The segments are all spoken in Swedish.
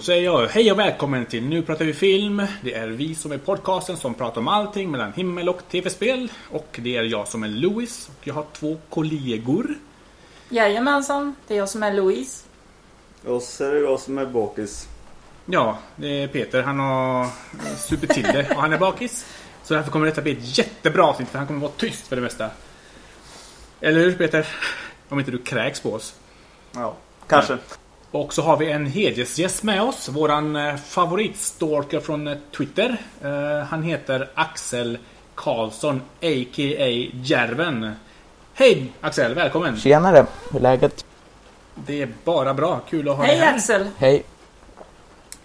Då säger jag hej och välkommen till Nu pratar vi film. Det är vi som är podcasten som pratar om allting mellan himmel och tv-spel. Och det är jag som är Louis och jag har två kollegor. Jajamensan, det är jag som är Louise. Och så är det jag som är bakis. Ja, det är Peter. Han har supit till det och han är bakis. Så därför kommer detta bli ett jättebra avsnitt för han kommer vara tyst för det mesta. Eller hur Peter? Om inte du kräks på oss. Ja, kanske. Och så har vi en hedersgäst med oss. Våran eh, favoritstalker från eh, Twitter. Eh, Han heter Axel Karlsson, a.k.a. Järven. Hej Axel, välkommen! Tjenare, hur är läget? Det är bara bra, kul att ha Hej dig här. Axel! Hej.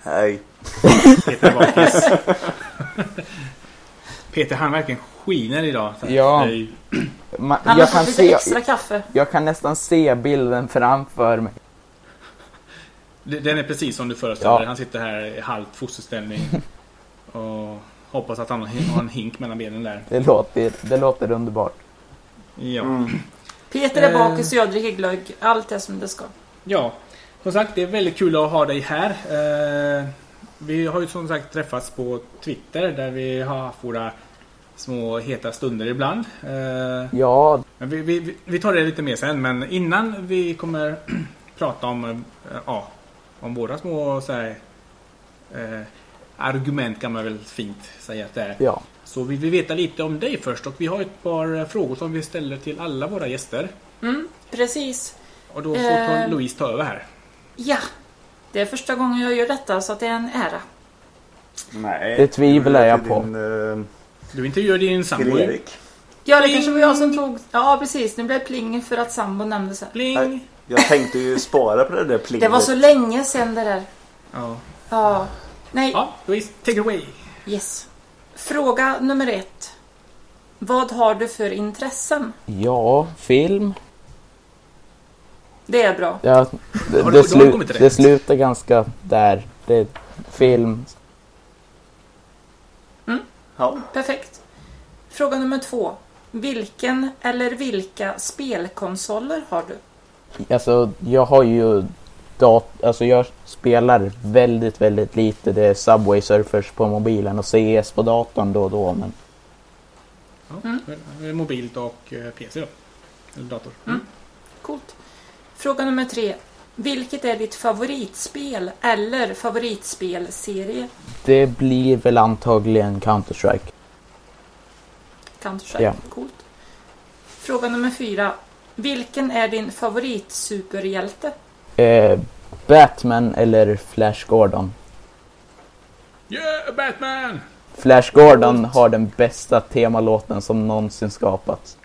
Hej. Peter Bakis. Peter han verkligen skiner idag. Ja. hej. Ma- Han har jag, kan se, extra kaffe. jag kan nästan se bilden framför mig. Det- Den är precis som du föreställer Ja. Han sitter här i halvt fosterställning. Och hoppas att han har en hink mellan benen där. Det låter, det låter underbart. Ja. Mm. Peter är Eh. bakis och jag dricker glögg. Allt är som det ska. Ja, som sagt det är väldigt kul att ha dig här. Eh, vi har ju som sagt träffats på Twitter där vi har haft våra små heta stunder ibland. Eh, Ja, men vi, vi, vi tar det lite mer sen men innan vi kommer prata om, eh, ja, om våra små så här, eh, argument kan man väl fint säga att det är. ja. Så vi vill veta lite om dig först och vi har ett par eh, frågor som vi ställer till alla våra gäster. Mm, precis. Och då får Eh. Louise ta över här. Ja, det är första gången jag gör detta så det är en ära. Nej. Det tvivlar jag på. Din, uh, Du intervjuar din sambo. Erik. Ja, det kanske var jag som tog... Ja, precis. Nu blev det pling för att sambo nämndes här. Pling! Jag tänkte ju spara på det där plinget. Det var så länge sedan det där. Ja. Ja. Nej, ja, Louise, take it away. yes. Fråga nummer ett. Vad har du för intressen? Ja, film. Det är bra. Ja, det, Har du- det, slu, det slutar ganska där. Det är film. Ja. Perfekt. Fråga nummer två. Vilken eller vilka spelkonsoler har du? Alltså, jag har ju dat Alltså jag spelar väldigt, väldigt lite. Det är Subway Surfers på mobilen och CS på datorn då och då. Men Ja. Mm. Mobilt och eh, PC då. Eller dator. Mm. Coolt. Fråga nummer tre. Vilket är ditt favoritspel eller favoritspelserie? det blir väl antagligen Counter-Strike. Counter-Strike. Ja. Coolt. Fråga nummer fyra. Vilken är din favoritsuperhjälte? Eh, Batman eller Flash Gordon? Yeah, Batman! Flash Gordon har den bästa temalåten som någonsin skapats.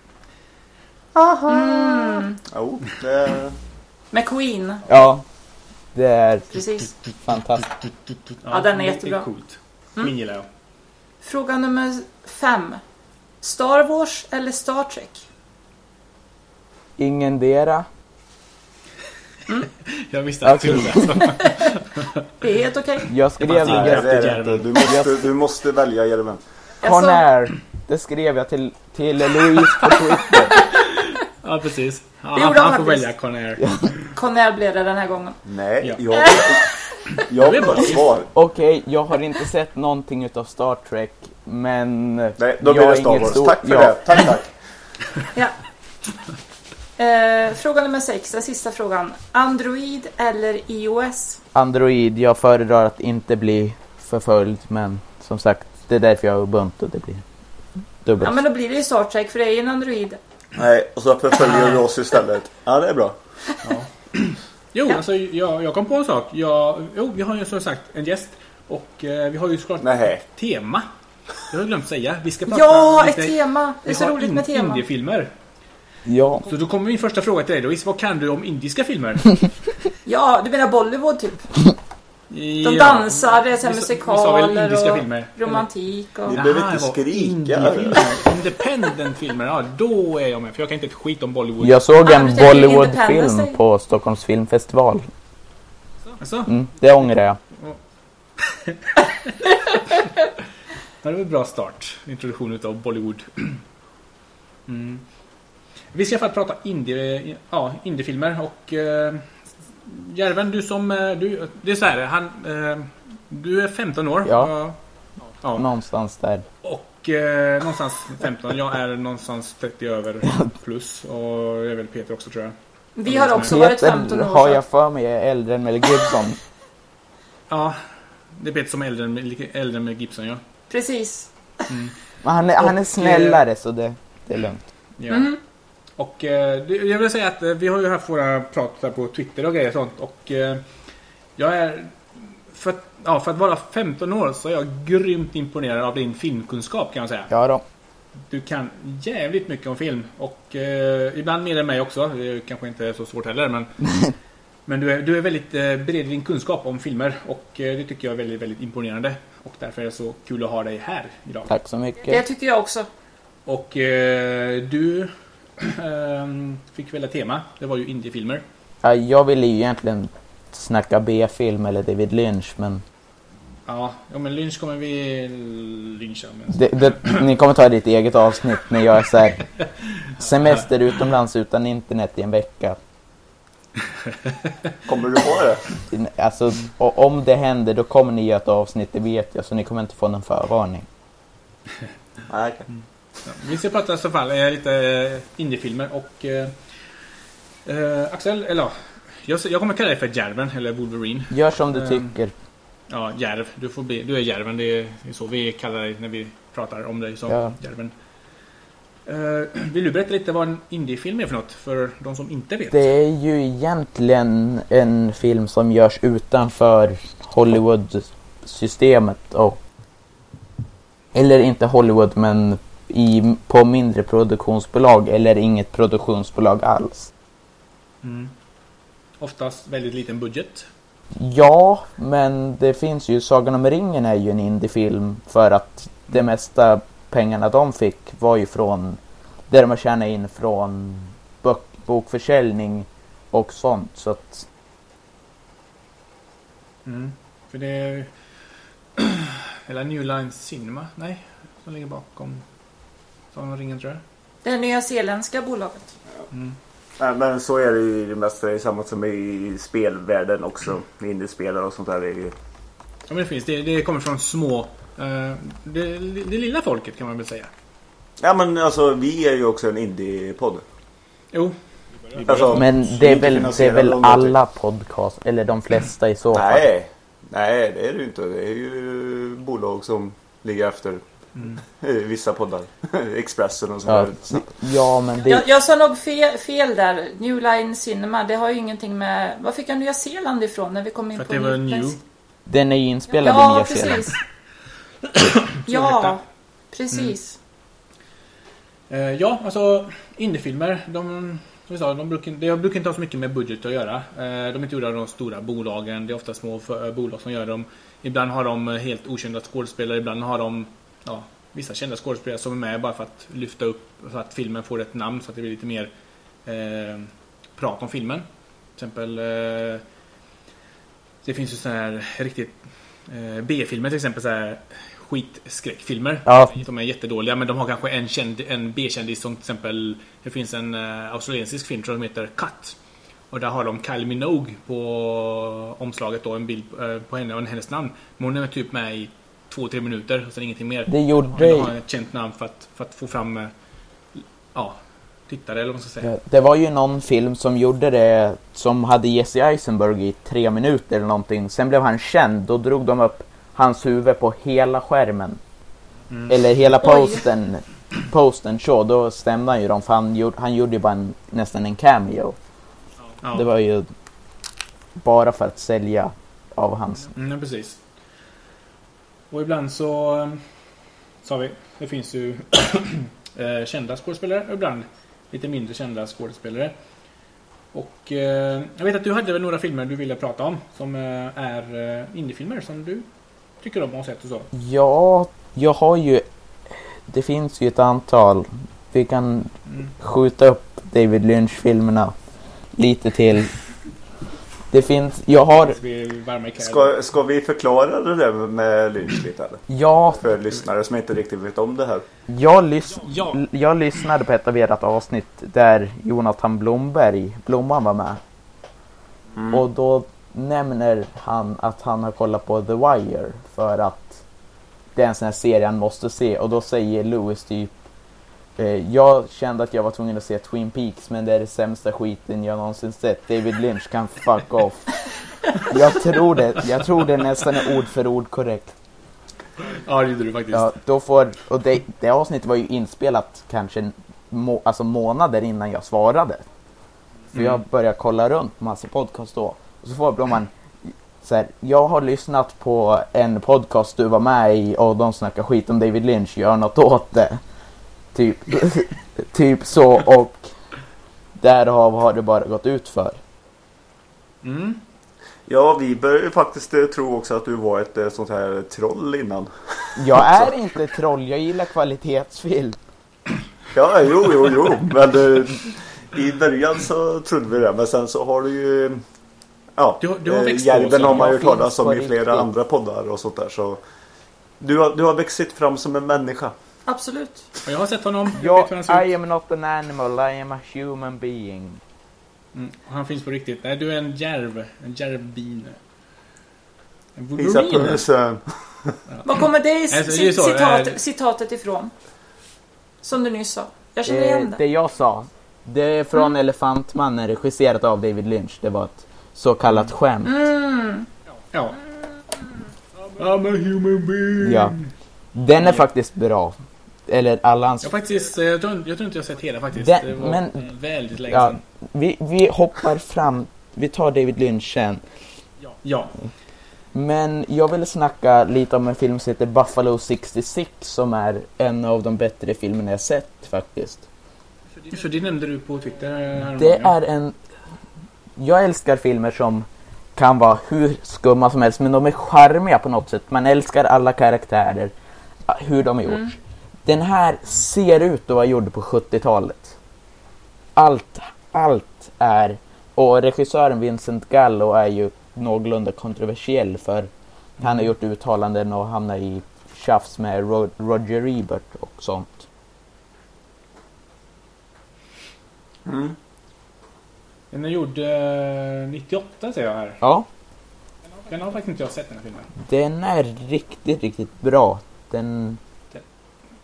Mm. Jo, det... Med Queen. Ja, det är Precis. fantastiskt. Ja, den är det jättebra. coolt. Mm. Min gillar jag. Fråga nummer fem. Star Wars eller Star Trek? Ingendera. Jag visste att du skulle. Det är helt okej. Jag skrev jag, det. Du måste, du måste välja Järven. Alltså, Conair. Det skrev jag till, till Louise på Twitter. Ja, precis. Ja, Det han, han han får välja Conair. Conair blev det den här gången. Nej, Ja. jag... Jag vill ha svar. Okej, jag har inte sett någonting utav Star Trek. Men Nej, då jag blir är det Star Wars. stor- Tack för ja, det. Tack, tack. Ja. Eh, fråga nummer sex, den sista frågan. Android eller iOS? Android. Jag föredrar att inte bli förföljd. Men som sagt, det är därför jag har Ubuntu. Det blir dubbelt. Ja men då blir det ju Star Trek för det är ju en Android. Nej, och så förföljer du oss istället. Ja, det är bra. Jo, Ja. alltså jag, jag kom på en sak. Jag, jo, vi har ju som sagt en gäst. Och eh, vi har ju såklart Nej. ett tema. Det har jag glömt säga. Vi ska prata Ja, ett lite- tema! Det är så roligt in- med tema. Indiefilmer. Ja. Så då kommer min första fråga till dig Louise. Vad kan du om indiska filmer? Ja, du menar Bollywood typ? De Ja. dansar, det är så här musikaler och filmer? romantik och... Ni behöver inte det var skrika. Independent-filmer. Ja, då är jag med. För jag kan inte ett skit om Bollywood. Jag såg Ah, en Independence Bollywood-film på Stockholms filmfestival. Alltså? Mm, det ångrar jag. Ja, det var en bra start. Introduktion utav Bollywood. Mm. Vi ska i alla fall prata indie, ja, indiefilmer och eh, Järven, du som... eh, Du, det är så här, han... eh, Du är 15 år. Ja. ja. Någonstans där. Och eh, någonstans 15. Jag är någonstans 30 över plus. Och jag är väl Peter också tror jag. Vi har också varit 15 Peter år. har så jag för mig är äldre än Mel Gibson. Ja. Det är Peter som är äldre än, äldre än med Gibson ja. Precis. Men han är, han är Och, snällare så det, det är lugnt. ja. Mm. Och eh, det- jag vill säga att eh, vi har ju haft våra prat där på Twitter och grejer och sånt. Och eh, jag är... För att, ja, för att vara 15 år så är jag grymt imponerad av din filmkunskap kan jag säga. Ja då. Du kan jävligt mycket om film och eh, ibland mer än mig också. Det är kanske inte så svårt heller men Men du är, du är väldigt eh, bred i din kunskap om filmer och eh, det tycker jag är väldigt, väldigt imponerande. Och därför är det så kul att ha dig här idag. Tack så Det mycket. tycker jag också. Och eh, du fick välja tema. Det var ju indiefilmer. Ja, jag ville ju egentligen snacka B-film eller David Lynch men Ja, ja men Lynch kommer vi lyncha med. det, det, ni kommer ta ditt eget avsnitt när jag är så här semester utomlands utan internet i en vecka. Kommer du på det? Alltså, och om det händer då kommer ni göra ett avsnitt, det vet jag, så ni kommer inte få någon förvarning. Nej, okej. Ja, vi ska prata i så fall eh, lite eh, indiefilmer och eh, eh, Axel, eller ja, jag, jag kommer kalla dig för Järven eller Wolverine. Gör som du Ehm. tycker. Ja, Järv. Du, får bli, du är Järven. Det är, så vi kallar dig när vi pratar om dig som Ja. Järven. Eh, vill du berätta lite vad en indiefilm är för något? För de som inte vet. Det är ju egentligen en film som görs utanför Hollywood-systemet och eller inte Hollywood men i, på mindre produktionsbolag eller inget produktionsbolag alls. Mm. Oftast väldigt liten budget. Ja, men det finns ju Sagan om ringen är ju en indiefilm för att det mesta pengarna de fick var ju från det de har tjänat in från bok, bokförsäljning och sånt. Så att Mm. För det är... Eller New Line Cinema? Nej, som ligger bakom Sagan om ringen tror jag. Det nya zeeländska bolaget. Mm. Nej, men så är det ju i det mesta. Det är samma som i spelvärlden också. Indiespelare och sånt där. Det är ju... Ja, men det finns. Det, det kommer från små... eh, det, det lilla folket kan man väl säga. Ja men alltså vi är ju också en indie-podd. Jo. Alltså, Men det är väl, det är väl alla podcast, eller de flesta i så fall. Nej, nej det är det ju inte. Det är ju bolag som ligger efter Mm. vissa poddar. Expressen och Ja, sånt där. ja men det, Jag, jag sa nog fel, fel där. New Line Cinema, det har ju ingenting med... Var fick jag Nya Zeeland ifrån när vi kom in För att på det var New den är ju inspelad i Ja, Nya Zeeland. precis. Ursäkta. ja, precis. Eh, ja, alltså indiefilmer, de, som vi sa, de brukar, de brukar inte ha så mycket med budget att göra. Eh, de är inte gjorda av de stora bolagen, det är ofta små för, bolag som gör dem. Ibland har de helt okända skådespelare, ibland har de ja, vissa kända skådespelare som är med bara för att lyfta upp så att filmen får ett namn så att det blir lite mer eh, prat om filmen. Till exempel eh, Det finns ju sådana här riktigt eh, B-filmer till exempel så här skitskräckfilmer. Ja. De är jättedåliga men de har kanske en, känd, en B-kändis som till exempel Det finns en uh, australiensisk film som heter Cut. Och där har de Kylie Minogue på omslaget då, en bild eh, på henne och hennes namn. Men hon är typ med i två, tre minuter och sen ingenting mer. Det gjorde de har ett känt namn för att, för att få fram eh, ja, tittare eller vad man ska säga. Ja, Det var ju någon film som gjorde det som hade Jesse Eisenberg i tre minuter eller någonting. Sen blev han känd. Då drog de upp hans huvud på hela skärmen. Mm. Eller hela Oj. posten. Posten så då stämde han ju dem för han gjorde, han gjorde ju bara en, nästan en cameo. Ja. Det var ju bara för att sälja av hans. Mm, precis. Och ibland så eh, sa vi, det finns ju eh, kända skådespelare och ibland lite mindre kända skådespelare. Och eh, jag vet att du hade väl några filmer du ville prata om som eh, är eh, indiefilmer som du tycker om och har sett och så. Ja, jag har ju... Det finns ju ett antal. Vi kan Mm. skjuta upp David Lynch-filmerna lite till. Det finns... Jag har... Ska, ska vi förklara det där med Lynch lite eller? Ja, För lyssnare som inte riktigt vet om det här. jag, lys Ja. jag lyssnade på ett av ert avsnitt där Jonathan Blomberg, Blomman var med. Mm. Och då nämner han att han har kollat på The Wire för att det är en sån här serie han måste se och då säger Lewis typ Jag kände att jag var tvungen att se Twin Peaks men det är det sämsta skiten jag någonsin sett. David Lynch kan fuck off. Jag tror det. Jag tror det nästan är ord för ord korrekt. Ja, det gjorde du faktiskt. Ja, då får, och det, det avsnittet var ju inspelat kanske må, alltså månader innan jag svarade. För jag Mm. började kolla runt massa podcast då. Och så får man så här, jag har lyssnat på en podcast du var med i och de snackar skit om David Lynch, gör något åt det. Typ, typ så och därav har det bara gått ut för. Mm. Ja, vi började ju faktiskt eh, tro också att du var ett eh, sånt här troll innan. Jag är inte troll, jag gillar kvalitetsfilm. Ja, jo, jo, jo. Men eh, i början så trodde vi det. Men sen så har du ju... Ja, Du har- du har växt Järven har man ju finns om i flera riktigt. andra poddar och sånt där. Så du har, du har växt fram som en människa. Absolut. Och jag har sett honom. Jag Jag, vet. I am not an animal, I am a human being. Mm. Han finns på riktigt. Nej, du är en järv. En järvbin. En Wolverine. pulsen. Var kommer det, Alltså, ci- så, citat, eh, citatet ifrån? Som du nyss sa. Jag känner Det, igen det det. jag sa, det är från Elefantmannen regisserat av David Lynch. Det var ett så kallat skämt. Mm. Ja. I'm a human being. Ja. Den är faktiskt bra. Eller alla hans... Jag, faktiskt, eh, jag, tror, jag tror inte jag sett hela faktiskt. Den- det var men- eh, väldigt länge Ja, sedan. vi, vi hoppar fram. Vi tar David Lynch sen. Ja. Men jag vill snacka lite om en film som heter Buffalo 66 som är en av de bättre filmerna jag sett faktiskt. För det nämnde du på Twitter. Det är en... Jag älskar filmer som kan vara hur skumma som helst men de är charmiga på något sätt. Man älskar alla karaktärer, hur de är gjort. Mm. Den här ser ut att vara gjord på 70-talet. Allt, allt är... Och regissören Vincent Gallo är ju någorlunda kontroversiell för han har gjort uttalanden och hamnat i tjafs med Ro- Roger Ebert och sånt. Mm. Den är gjord eh, 98 ser jag här. Ja, Den har faktiskt inte jag sett den här filmen. den är riktigt, riktigt bra. Den,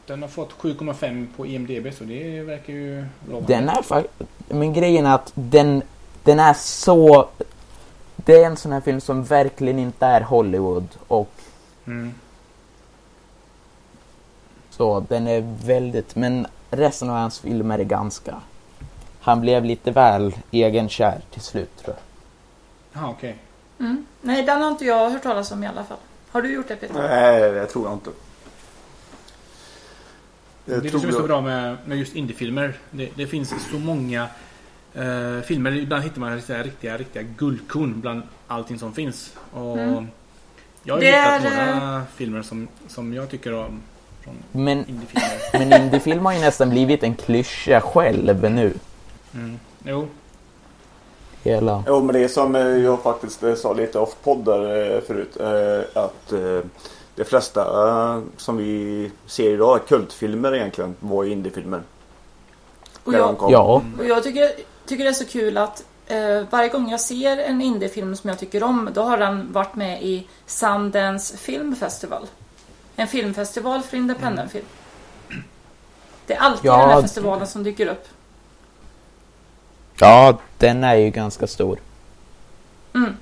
Den har fått 7,5 på IMDB så det verkar ju lovande. den är faktiskt... Men grejen är att den, den är så... Det är en sån här film som verkligen inte är Hollywood och Mm. så. Den är väldigt... Men resten av hans filmer är ganska... Han blev lite väl egenkär till slut tror jag. Jaha, okej. Mm. Nej, den har inte jag hört talas om i alla fall. Har du gjort det Peter? Nej, det tror jag inte. Det är det som är så bra med, med just indiefilmer. Det, det finns så många eh, filmer. Ibland hittar man riktiga, riktiga, riktiga guldkorn bland allting som finns. Och Mm. Jag har Det hittat är, några filmer som, som jag tycker om. Från Men, indiefilmer. men indiefilm har ju nästan blivit en klyscha själv nu. Mm. Jo. Hela... Jo, men det är som eh, jag faktiskt eh, sa lite off poddar eh, förut. Att de flesta eh, som vi ser idag, kultfilmer egentligen, var ju indiefilmer. Och jag. Ja, och jag tycker, tycker det är så kul att eh, varje gång jag ser en indiefilm som jag tycker om, då har den varit med i Sundance Film Festival. En filmfestival för independent film. Det är alltid Ja, den här festivalen som dyker upp. ja, den är ju ganska stor. Mm.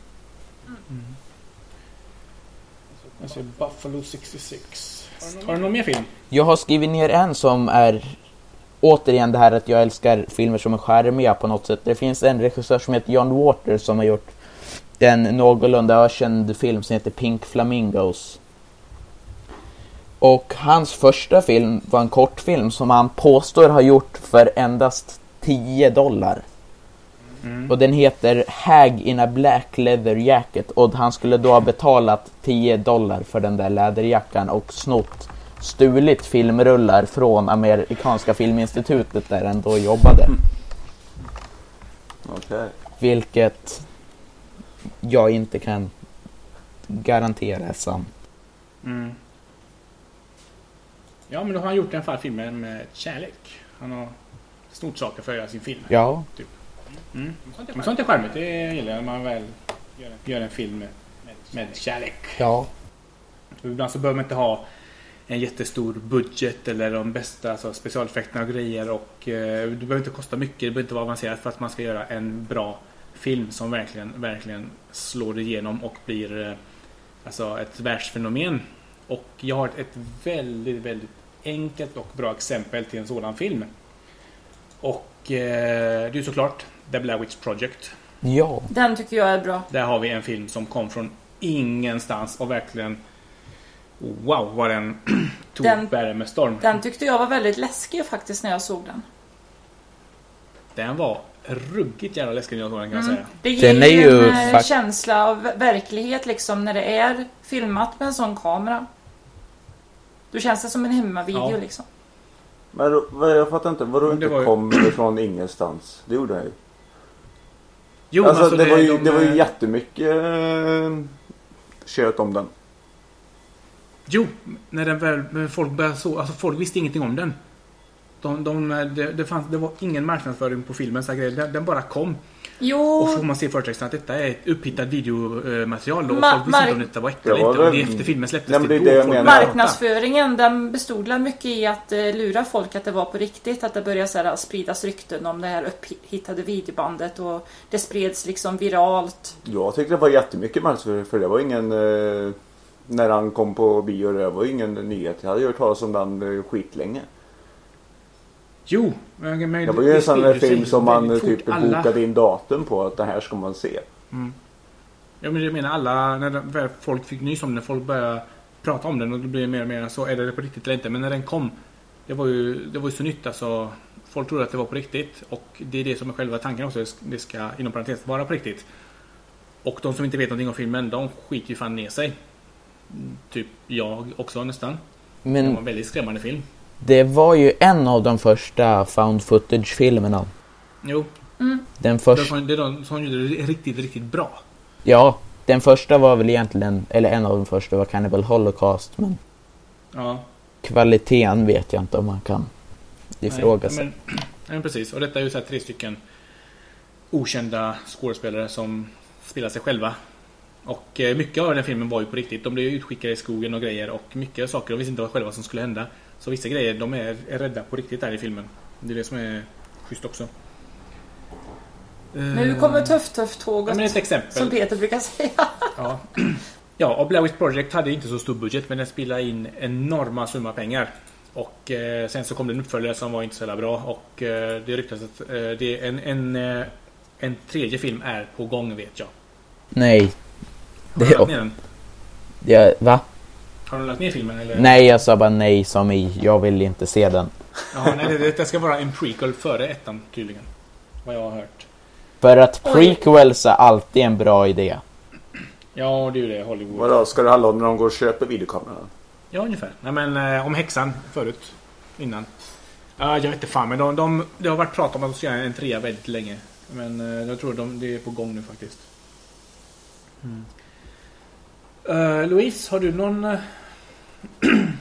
Jag ser Buffalo 66. Har du någon mer film? Jag har skrivit ner en som är återigen det här att jag älskar filmer som är charmiga på något sätt. Det finns en regissör som heter John Waters som har gjort en någorlunda ökänd film som heter Pink Flamingos. Och hans första film var en kortfilm som han påstår har gjort för endast 10 dollar. Mm. Och den heter Hag in a Black Leather Jacket och han skulle då ha betalat 10 dollar för den där läderjackan och snott stulit filmrullar från amerikanska filminstitutet där han då jobbade. Okej. Vilket jag inte kan garantera är sant. Mm. Ja, men då har han gjort en fall filmer med kärlek. Han har snott saker för att göra sin film. Ja, Mm. Men sånt är charmigt. Det gillar jag när man väl gör en, gör en film med, med kärlek. Ja. Ibland så behöver man inte ha en jättestor budget eller de bästa alltså, specialeffekterna och grejer. Och, eh, det behöver inte kosta mycket, det behöver inte vara avancerat för att man ska göra en bra film som verkligen, verkligen slår igenom och blir eh, alltså, ett världsfenomen. Och jag har ett, ett väldigt, väldigt enkelt och bra exempel till en sådan film. Och eh, det är såklart The Blair Witch Project. Ja. Den tycker jag är bra. Där har vi en film som kom från ingenstans och verkligen Wow vad den tog Den- världen med storm. Den tyckte jag var väldigt läskig faktiskt när jag såg den. Den var ruggigt jävla läskig när jag såg den kan jag säga. Det ger Den är ju en eh, fakt- känsla av verklighet liksom när det är filmat med en sån kamera. Då känns det som en hemmavideo Ja. liksom. Men jag fattar inte, vadå inte var ju- kom från ingenstans? Det gjorde han ju. Jo, alltså, alltså, det, var ju, de, det var ju eh, jättemycket eh, kött om den. Jo, när den väl, folk började så, alltså folk visste ingenting om den. De, de, det, det, fanns, det var ingen marknadsföring på filmen, så här. Den, den bara kom. Jo, Och så får man se förtexten att detta är ett upphittat videomaterial och Ma- folk visste inte om detta var äkta Det eller inte. Och det efter filmen släpptes Nej, det då det prata. marknadsföringen den bestod väl mycket i att eh, lura folk att det var på riktigt. Att det började så här, spridas rykten om det här upphittade videobandet och det spreds liksom viralt. Jag tyckte det var jättemycket marknadsföring för det var ingen... Eh, när han kom på bio, det var ingen nyhet. Jag hade hört talas om den eh, skitlänge. Jo, men, men Det var ju en sån där film som man typ. Alla- bokade in datum på att det här ska man se. Ja men jag menar alla, när folk fick nys om den, folk började prata om den och det blev mer och mer så är det på riktigt eller inte. Men när den kom, det var ju, det var ju så nytt alltså. Folk trodde att det var på riktigt och det är det som är själva tanken också. Det ska inom parentes vara på riktigt. Och de som inte vet någonting om filmen, de skiter ju fan ner sig. Mm, Typ jag också nästan. Det var Men en väldigt skrämmande film. Det var ju en av de första found footage-filmerna. Jo, Mm. Den första... det är de som gjorde det riktigt, riktigt bra. Ja, den första var väl egentligen, eller en av de första var Cannibal Holocaust, men Ja, kvaliteten vet jag inte om man kan ifrågasätta. Men, nej, men precis. Och detta är ju så här tre stycken okända skådespelare som spelar sig själva. Och eh, mycket av den filmen var ju på riktigt. De blev utskickade i skogen och grejer och mycket saker de visste inte vad själva som skulle hända. Så vissa grejer, de är, är rädda på riktigt där i filmen. Det är det som är schysst också. Nu kommer tuff tuff Ja, ett exempel. som Peter brukar säga. Ja. ja, och Blair Witch Project hade inte så stor budget men den spelade in enorma summa pengar. Och eh, sen så kom det en uppföljare som var inte så bra och eh, det ryktas att eh, det är en, en, eh, en tredje film är på gång vet jag. Nej. Har Det, den? jag, va? Har du lagt ner filmen eller? Nej, jag sa bara nej som i jag vill inte se den. Jaha, nej det, det ska vara en prequel före ettan tydligen. Vad jag har hört. För att prequels är alltid en bra idé. Ja, det är ju det. Hollywood. Vadå, ska det handla om när de går och köper videokameran? Ja, ungefär. Nej, men eh, om häxan förut. Innan. Ja, jag vet inte fan, men de, de, det har varit prat om att de ska göra en trea väldigt länge. Men eh, jag tror de, det är på gång nu faktiskt. Eh, Louise, har du någon...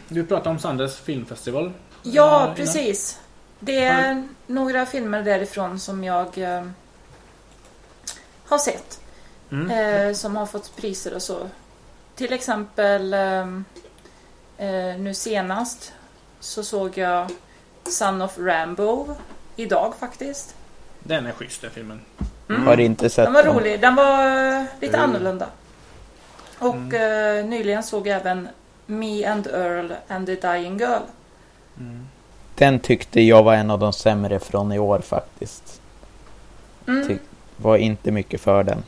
du pratade om Sanders filmfestival. Ja, innan. precis. Det är några filmer därifrån som jag eh, har sett. Mm. Eh, som har fått priser och så. Till exempel eh, nu senast så såg jag Son of Rambo idag faktiskt. Den är schysst den filmen. Mm. Har inte sett Den var den. rolig. Den var lite Mm. annorlunda. Och Mm. nyligen såg jag även Me and Earl and the Dying Girl. Den tyckte jag var en av de sämre från i år faktiskt. Mm. Ty- Var inte mycket för den.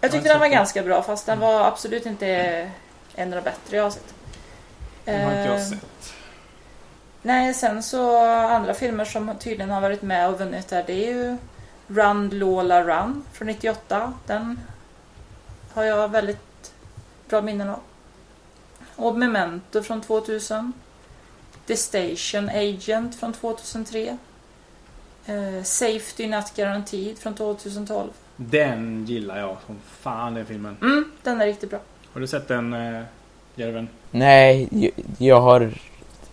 Jag tyckte den var ganska bra fast den var absolut inte en av de bättre jag har sett. Den har inte jag Eh, sett. Nej, sen så andra filmer som tydligen har varit med och vunnit där det är ju Run Lola Run från 98. Den har jag väldigt bra minnen av. Och Memento från 2000. The Station Agent från 2003. Eh, Safety Not Guaranteed från 2012. Den gillar jag som fan den filmen. Mm, den är riktigt bra. Har du sett den uh, Järven? Nej, jag, jag har...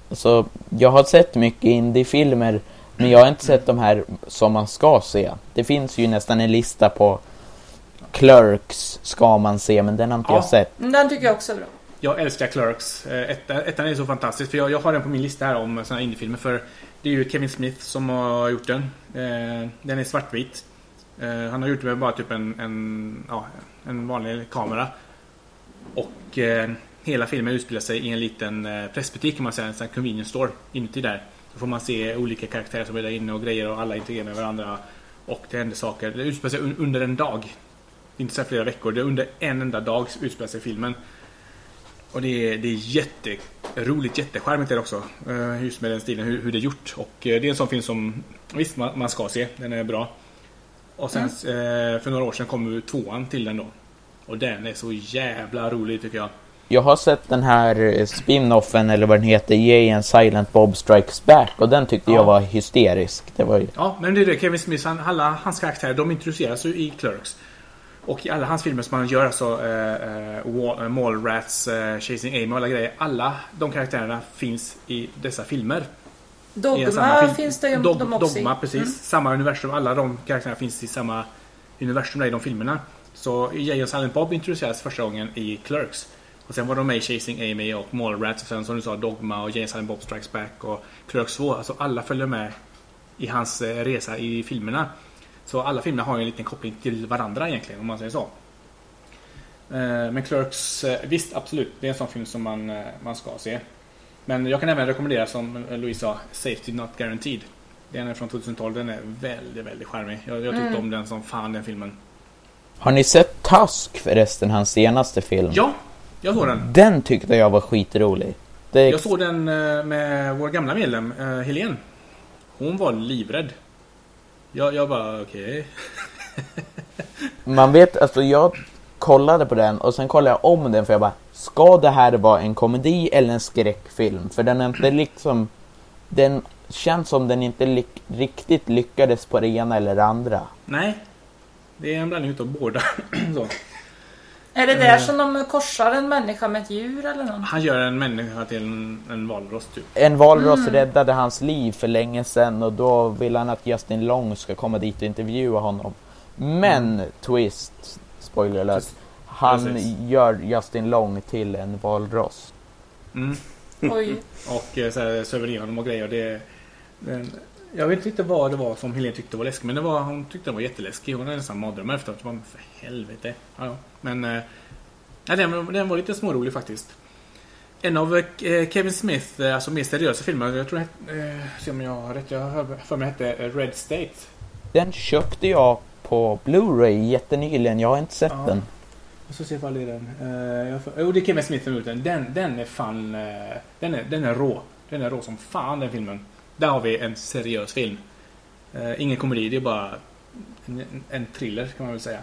Alltså, jag har sett mycket indiefilmer Men jag har inte sett de här som man ska se. Det finns ju nästan en lista på Clerks ska man se, men den har inte Ja. jag sett. Den tycker jag också är bra. Jag älskar Clerks. Eh, ettan, ettan är så fantastisk. För jag, jag har den på min lista här om såna här indiefilmer. För det är ju Kevin Smith som har gjort den. Eh, den är svartvit. Eh, han har gjort det med bara typ en, en, ja, en vanlig kamera. Och hela filmen utspelar sig i en liten pressbutik kan man säga. En sån här convenience store inuti där. Då får man se olika karaktärer som är där inne och grejer och alla interagerar med varandra. Och det händer saker. Det utspelar sig under en dag. Inte så här flera veckor. Det är under en enda dag utspelar sig filmen. Och det är, det är jätteroligt, jättecharmigt är det också. Eh, Just med den stilen, hur, hur det är gjort. Och eh, det är en sån film som visst man, man ska se, den är bra. Och sen eh, för några år sedan kom ju tvåan till den då. Och den är så jävla rolig tycker jag. Jag har sett den här spin-offen, eller vad den heter, Jay and Silent Bob Strikes Back, och den tyckte Ja. jag var hysterisk. Det var ju... Ja, men det är det. Kevin Smith, han, alla hans karaktärer, de introduceras ju i Clerks. Och i alla hans filmer som han gör, alltså eh, eh, Wall- eh, Mallrats, eh, Chasing Amy och alla grejer. Alla de karaktärerna finns i dessa filmer. Dogma film. finns det ju Dog- de också. Dogma, precis. Mm. Samma universum. Alla de karaktärerna finns i samma universum där i de filmerna. Så Jay och Silent Bob introduceras första gången i Clerks. Och sen var de med i Chasing Amy och Mallrats och sen som du sa Dogma och Jay och Silent Bob Strikes Back och Clerks 2. Alltså alla följer med i hans eh, resa i filmerna. Så alla filmer har ju en liten koppling till varandra egentligen om man säger så. Eh, Men Clerks, eh, visst absolut, det är en sån film som man, eh, man ska se. Men jag kan även rekommendera som Louise sa, Safety Not Guaranteed. Den är från 2012, den är väldigt, väldigt charmig. Jag, jag tyckte Mm. om den som fan den filmen. Har ni sett Tusk förresten, hans senaste film? Ja, jag såg den. Den tyckte jag var skitrolig. Det, Jag såg den med vår gamla medlem, Helene. Hon var livrädd. Jag, jag bara, okej. Man vet, alltså jag kollade på den och sen kollade jag om den för jag bara Ska det här vara en komedi eller en skräckfilm? För den är inte liksom Den känns som den inte lik, riktigt lyckades på det ena eller det andra. Nej. Det är en blandning utav båda. så. Är det Eh. där som de korsar en människa med ett djur eller något? Han gör en människa till en, en valross typ. En valross räddade hans liv för länge sedan och då vill han att Justin Long ska komma dit och intervjua honom. Men, twist, spoiler alert, han Precis. gör Justin Long till en valross. Mm. Oj. Och eh, så här, söver in honom och grejer. Det, den, jag vet inte vad det var som Helene tyckte var läskigt. Men det var, hon tyckte den var jätteläskig. Hon hade nästan mardrömmar efteråt. Jag bara, Men för helvete. Ja, ja. Men eh, den, den var lite smårolig faktiskt. En av eh, Kevin Smith, eh, alltså mer seriösa filmer. Jag tror eh, se om jag har rätt. Jag har för mig hette eh, Red State. Den köpte jag på Blu-ray jättenyligen, jag har inte sett Ja. den. Och så se ifall det är den. Jag får, oh, det är Kevin Smith som den. Den, är fan... den, är, den är rå. Den är rå som fan den filmen. Där har vi en seriös film. Eh, ingen komedi, det är bara en, en thriller kan man väl säga.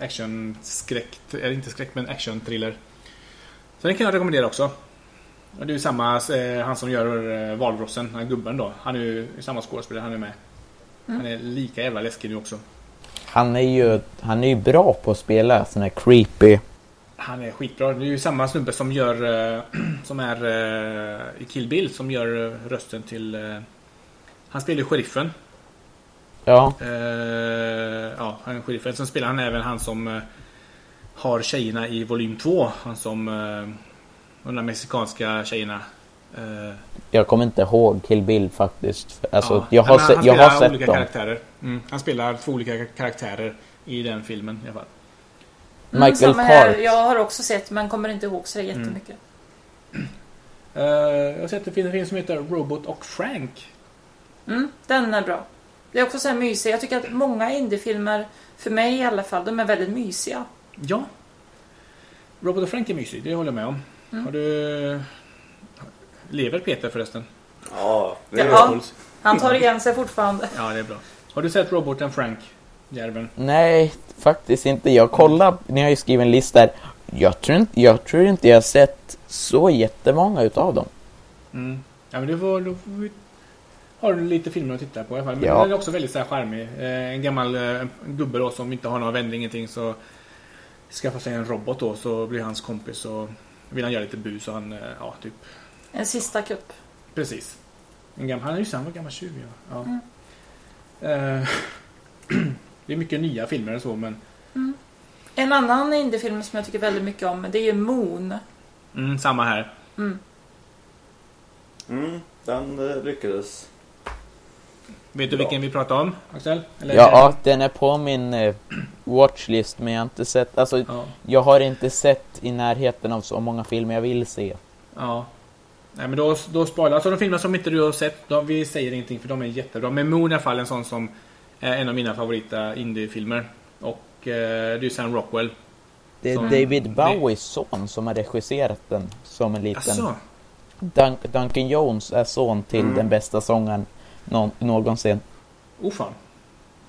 Action, skräck, eller inte skräck men action thriller. Så den kan jag rekommendera också. Och det är ju samma, eh, han som gör eh, valrossen, den här gubben då. Han är ju samma skådespelare, han är med. Han är lika jävla läskig nu också. Han är ju, han är ju bra på att spela sån här creepy. Han är skitbra. Det är ju samma snubbe som gör eh, Som är eh, i Kill Bill som gör eh, rösten till Han spelar ju sheriffen. Ja, Eh, ja, han är sheriffen. Sen spelar han även han som har tjejerna i volym 2. Han som eh, de där mexikanska tjejerna. Eh, jag kommer inte ihåg Kill Bill faktiskt. Alltså, ja. jag har, Men se, han jag spelar har sett olika dem. karaktärer. Mm, han spelar två olika karaktärer i den filmen i alla fall. Mm, Michael här. Parks. Jag har också sett men kommer inte ihåg så jättemycket. Eh, jag har sett en film, en film som heter Robot och Frank. Mm, den är bra. Det är också så här mysig. Jag tycker att många indiefilmer, för mig i alla fall, de är väldigt mysiga. Ja. Robot och Frank är mysig, det håller jag med om. Mm. Har du... Lever Peter förresten? Ja, det är Ja. Puls. Han tar igen sig fortfarande. Ja, det är bra. Har du sett Roboten Frank? Järven? Nej, faktiskt inte. Jag kollar, ni har ju skrivit en lista här. Jag tror inte jag, tror inte jag har sett så jättemånga utav dem. Mm. Ja, men du får, du får, har du lite filmer att titta på i alla fall. Men Ja. den är också väldigt så här charmig. Eh, en gammal eh, gubbe då som inte har någon vänner, ingenting så skaffar sig en robot då så blir hans kompis och vill han göra lite bus och han, eh, ja typ En sista kupp. Precis. En gammal, han är ju han var gammal tjuv ja. ja. Mm. Eh, det är mycket nya filmer och så men En annan indiefilm som jag tycker väldigt mycket om, det är ju Moon. mm, samma här. Mm. Mm, den eh, lyckades. Vet du vilken vi pratar om Axel? Eller- Ja, den är på min eh, watchlist men jag har inte sett, alltså ja. jag har inte sett i närheten av så många filmer jag vill se. Ja. Nej men då, då spoilar alltså de filmer som inte du har sett, då, vi säger ingenting för de är jättebra. Men Moon är i alla fall en sån som en av mina favorita indiefilmer. Och eh, det är Sam Rockwell. Det är Som- David Bowies son som har regisserat den som en liten... Asså? Dun Duncan Jones är son till Mm. den bästa sångaren nå någonsin. Oh fan.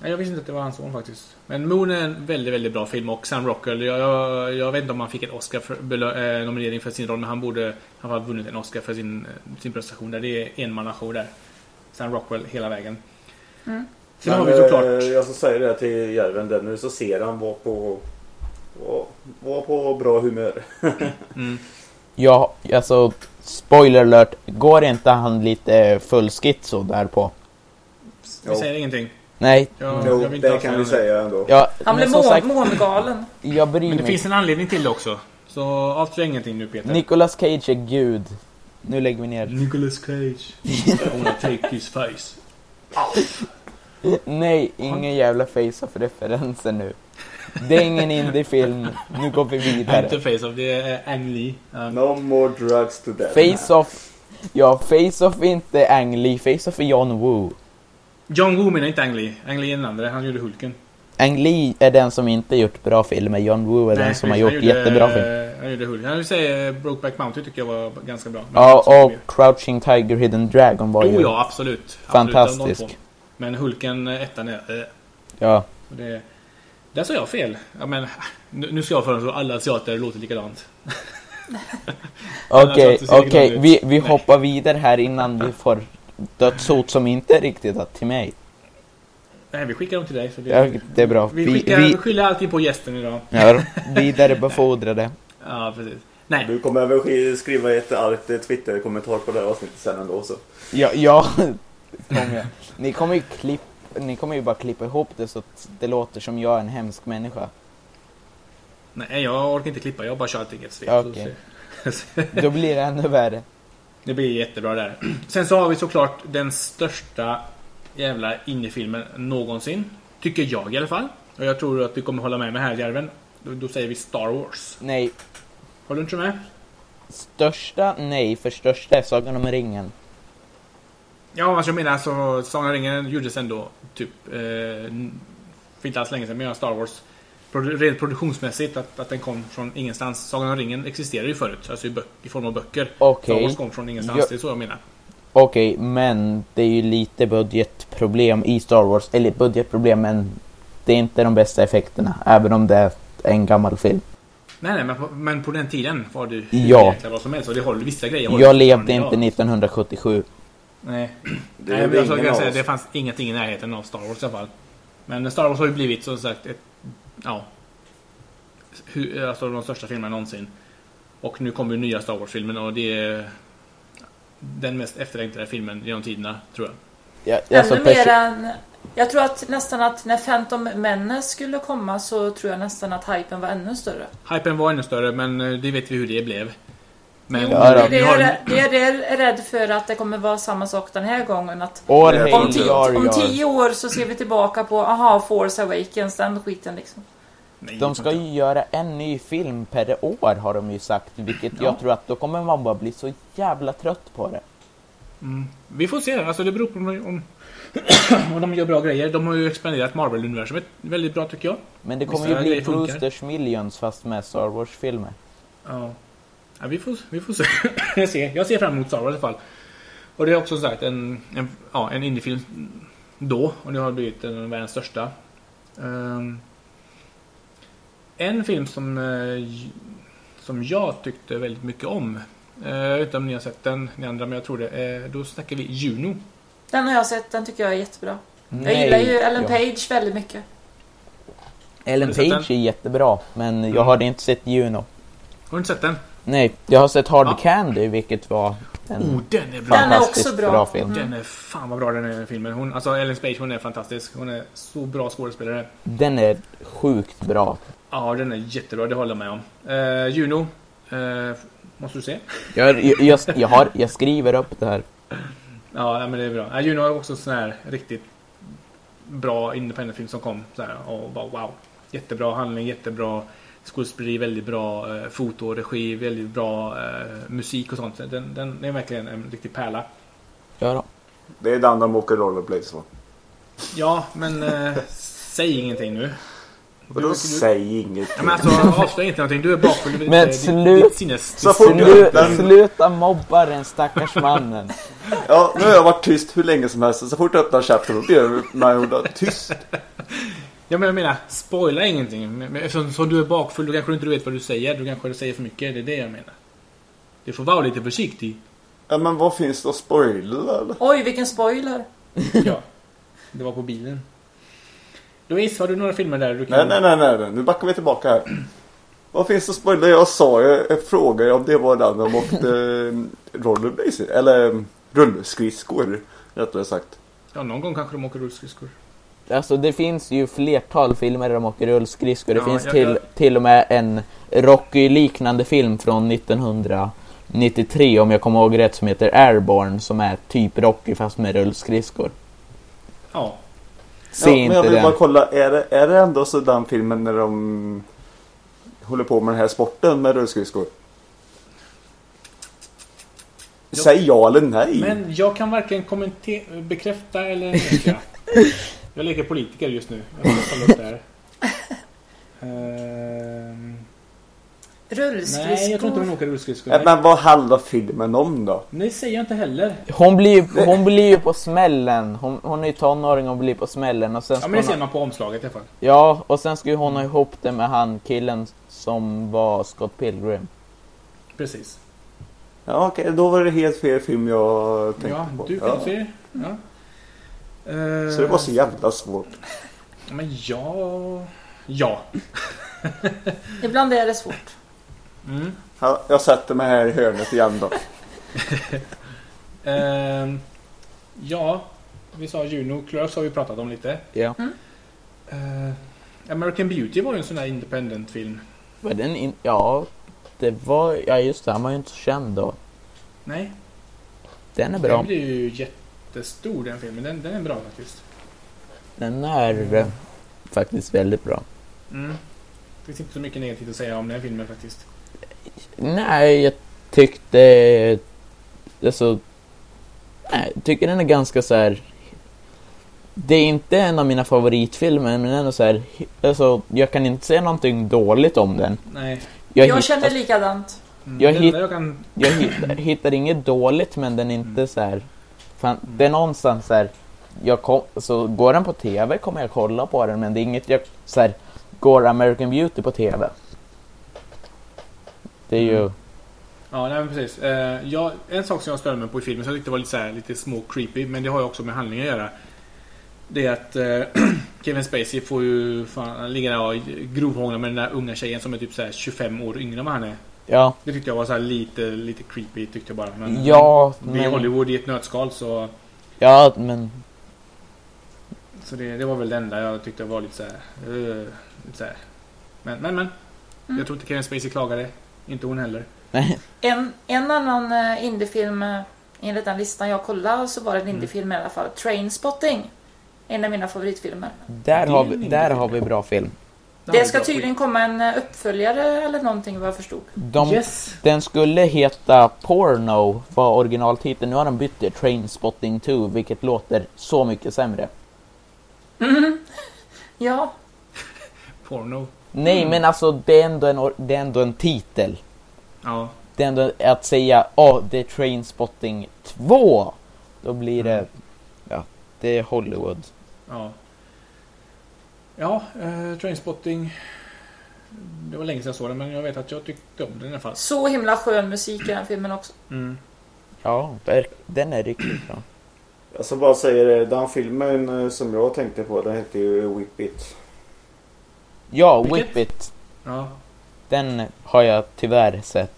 Jag visste inte att det var hans son faktiskt. Men Moon är en väldigt, väldigt bra film och Sam Rockwell, jag, jag, jag vet inte om han fick en Oscar för, eh, nominering för sin roll, men han borde han har vunnit en Oscar för sin, eh, sin prestation där. Det är enmannashow där. Sam Rockwell hela vägen. Mm. Sen har Men, vi såklart... eh, Jag ska säga det till Järven där nu så ser han var på var, var på bra humör. Mm. Ja, alltså spoiler alert, går inte han lite full schizo där på? Vi säger ingenting. Nej, Jo, inte det kan vi säga ändå. ja, Han blev mångalen. jag bryr Men det mig. finns en anledning till det också. Så avslöja ingenting nu Peter. Nicolas Cage är gud. Nu lägger vi ner. Nicolas Cage. I wanna take his face. Nej, ingen jävla face-off-referenser nu. Det är ingen indiefilm. Nu går vi Inte vidare. face-off, det är Ang Lee. Um, No more drugs to death. Face-off. Ja, face-off är inte Ang Lee. Face-off är John Woo. John Woo menar inte Ang Lee. Ang Lee är den andra, han gjorde Hulken. Ang Lee är den som inte gjort bra filmer. John Woo är den som har han gjort gjorde- jättebra filmer. Han gjorde Hulken. Vill säga Brokeback Mountain tycker jag var ganska bra. Ja, inte mer. och Crouching Tiger Hidden Dragon var Oh ju ja, absolut. Absolut, fantastisk. två. Men Hulken, eh, ettan är... Äh, Ja. det, där sa jag fel. Ja, men, nu nu ska jag för så alla asiater låter likadant. Okej, okej. likadant Vi, vi Nej. hoppar vidare här innan vi får dödshot som inte är riktigt till mig. Nej, vi skickar dem till dig. Så det, Ja, det är bra. vi, Vi, skickar, vi, vi skyller allting på gästen idag. ja, vidare befordrade. Ja, precis. Nej, Du kommer väl sk- skriva ett argt Twitter-kommentar på det här avsnittet sen ändå så. Ja, ja. Kommer. Ni kommer ju klipp, ni kommer ju bara klippa ihop det så att det låter som jag är en hemsk människa. nej, jag orkar inte klippa. Jag bara kör allting ett okej. se- Då blir det ännu värre. Det blir jättebra där. Sen så har vi såklart den största jävla indiefilmen någonsin. Tycker jag i alla fall. Och jag tror att du kommer hålla med mig här Järven. Då, då säger vi Star Wars. Nej, Håller du inte med? största nej, för största är Sagan om ringen. Ja, alltså jag menar alltså Sagan ringen gjordes ändå typ eh, för inte alls länge sedan. Men Star Wars rent produktionsmässigt att, att den kom från ingenstans. Sagan om ringen existerade ju förut. Alltså i, i form av böcker. Okej. Star Wars kom från ingenstans. Ja. Det är så jag menar. Okej, men det är ju lite budgetproblem i Star Wars. Eller budgetproblem, men det är inte de bästa effekterna. Även om det är en gammal film. Nej, nej, men på, men på den tiden var det hur Ja. jäkla bra som helst. Och det håller, vissa grejer håller Jag levde inte idag. 1977. Nej. Det Nej, jag skulle säga, det fanns ingenting i närheten av Star Wars i alla fall. Men Star Wars har ju blivit som sagt ett, ja, alltså de största filmerna någonsin. Och nu kommer ju nya Star Wars-filmen och det är den mest efterlängtade filmen genom tiderna, tror jag. Jag, alltså, Ännu mer än... Jag tror att nästan att när Phantom Menace skulle komma så tror jag nästan att hypen var ännu större. Hypen var ännu större, men eh, det vet vi hur det blev. Men Jo, Ja, det, är, det är det är rädd för att det kommer vara samma sak den här gången. Att All Om om, hail ti- Jar om tio år så ser vi tillbaka på aha, Force Awakens, den skiten liksom. nej, De ska ju göra en ny film per år har de ju sagt. Vilket Ja. jag tror att då kommer man bara bli så jävla trött på det. Mm. Vi får se. Alltså det beror på om, om, om de gör bra grejer. De har ju expanderat Marvel-universumet väldigt bra tycker jag. Men det Vissa kommer ju bli. Brewsters Millions fast med Star Wars-filmer. Ja. Ja vi, får, vi får se. jag, ser, jag ser fram emot Star Wars i alla fall. Och det är också sagt en, en, ja, en indiefilm då. Och det har blivit en av världens största. Ehm, en film som, eh, som jag tyckte väldigt mycket om. Uh, jag vet inte om ni har sett den, ni andra, men jag tror det. Uh, då snackar vi Juno. Den har jag sett, den tycker jag är jättebra. Jag Nej, gillar ju Ellen ja. Page väldigt mycket. Ellen Page är jättebra, men jag har inte sett Juno. Har du inte sett den? Nej, jag har sett Hard Ja. Candy, vilket var En Oh, den är bra! Den är också bra. film. Den är fan vad bra den är filmen. Hon, alltså Ellen Page hon är fantastisk. Hon är så bra skådespelare. Den är sjukt bra. Ja, den är jättebra. Det håller jag med om. Uh, Juno. eh, måste du se? Jag, jag, jag, jag, har, jag skriver upp det här. Ja, men det är bra. Uh, Juno är också en sån här riktigt bra independent-film som kom. Så här, och bara, wow. Jättebra handling, jättebra skådespeleri, väldigt bra eh, foto, regi, väldigt bra eh, musik och sånt. Den, den är verkligen en riktig pärla. Ja, då. Det är den de åker rollerblades va? Ja, men eh, säg ingenting nu. Vadå du- säg inget. Ja, men alltså avslöja inte någonting. Du är bakfull. Du- Men ditt- slut- Ditt sinnes... Så fort Slu, den- sluta mobba den stackars mannen. Ja, nu har jag varit tyst hur länge som helst. Så fort jag öppnar käften blir man tyst. Ja men jag menar, spoila ingenting. Eftersom så du är bakfull då kanske du inte vet vad du säger. Du kanske säger för mycket. Det är det jag menar. Du får vara lite försiktig. Ja, men vad finns det att spoila? Oj, vilken spoiler. Ja. Det var på bilen. Louise, har du några filmer där du kan... Nej, nej, nej, nej, nej. Nu backar vi tillbaka här. Vad finns det att spoila? Jag sa ju, jag frågade om det var den de åkte eh, rollerblades i. Eller eh, rullskridskor, rättare sagt. Ja, någon gång kanske de åker rullskridskor. Alltså det finns ju flertal filmer där de åker rullskridskor. Det Ja, finns jag- till, jag- till och med en Rocky-liknande film från 1993 om jag kommer ihåg rätt som heter Airborne som är typ Rocky fast med rullskridskor. Ja. Se ja, men jag inte vill den. bara kolla, är det, är det ändå så den filmen när de håller på med den här sporten med rullskridskor? Säg ja eller nej. Men jag kan varken kommentera, bekräfta eller neka. Jag leker politiker just nu. Jag ska kolla upp det här. Ehm, Rullskridskor. nej, jag tror inte hon åker rullskridskor. Nej. men vad handlar filmen om då? Nej, säger jag inte heller. Hon blir, ju- hon blir ju på smällen. Hon, hon är ju tonåring och blir på smällen. Och sen Ja, ska men det hon, ser man på omslaget i alla fall. ja, och sen ska ju hon ha ihop det med han killen som var Scott Pilgrim. Precis. Ja okej, då var det helt fel film jag tänkte Ja, på. du kan se. Ja. Så det var så jävla svårt. Eh, Men ja... Ja. Ibland är det svårt. Mm. Ja, jag sätter mig här i hörnet igen då. Ehm, ja, vi sa Juno. Clerks har vi pratat om lite. Ja. Eh, American Beauty var ju en sån där independent-film. Var den in, ja, det var, ja just det, han var ju inte så känd då. Nej, Den är bra. den blir ju jättestor den filmen. Den, den är bra faktiskt. Den är eh, faktiskt väldigt bra. Mm. Det finns inte så mycket negativt att säga om den filmen faktiskt. Nej, jag tyckte... Alltså... Nej, jag tycker den är ganska så här. Det är inte en av mina favoritfilmer, men ändå så här... Alltså, jag kan inte säga någonting dåligt om den. Nej. Jag, Jag hittar, känner likadant. Mm. Jag det hit- enda jag kan... jag hittar, hittar inget dåligt, men den är inte så här... Fan, det är någonstans så här... Jag kom, så går den på TV kommer jag kolla på den, men det är inget jag... Så här, går American Beauty på TV? Det är ju... Mm. Ja, nej, men precis. Eh, jag, en sak som jag störde mig på i filmen, som jag tyckte var lite, så här, lite små creepy, men det har ju också med handlingen att göra. Det är att eh, Kevin Spacey får ju fan, ligga där och grovhångla med den där unga tjejen som är typ så här 25 år yngre än vad han är. Ja, Det tyckte jag var så här lite, lite creepy tyckte jag bara. Men, ja, men det är. Hollywood i ett nötskal så, Ja, men... så det, det var väl det enda jag tyckte var lite så här, eh, lite så här. Men, men, men. Mm. Jag tror inte Kevin Spacey klagade. Inte hon heller. En, en annan eh, indiefilm, eh, enligt den listan jag kollade, så var det en indiefilm i alla fall. Trainspotting. En av mina favoritfilmer. Där, har vi, en där har vi bra film. Det ska tydligen komma en eh, uppföljare eller någonting vad jag förstod. De, Yes! Den skulle heta Porno, var originaltiteln. Nu har de bytt till Trainspotting 2, vilket låter så mycket sämre. Ja, Porno. Nej, men alltså det är ändå en, det är ändå en titel. Ja. Det är ändå att säga åh, det är Trainspotting 2. Då blir det, ja, det är Hollywood. Ja. Ja, eh, Trainspotting. Det var länge sedan jag såg den men jag vet att jag tyckte om den i alla fall. så himla skön musik i den filmen också. Mm. Ja, den är riktigt bra. Jag ska bara säga det, den filmen eh, som jag tänkte på den heter ju Whip It. Ja? Whip It. Ja. Den har jag tyvärr sett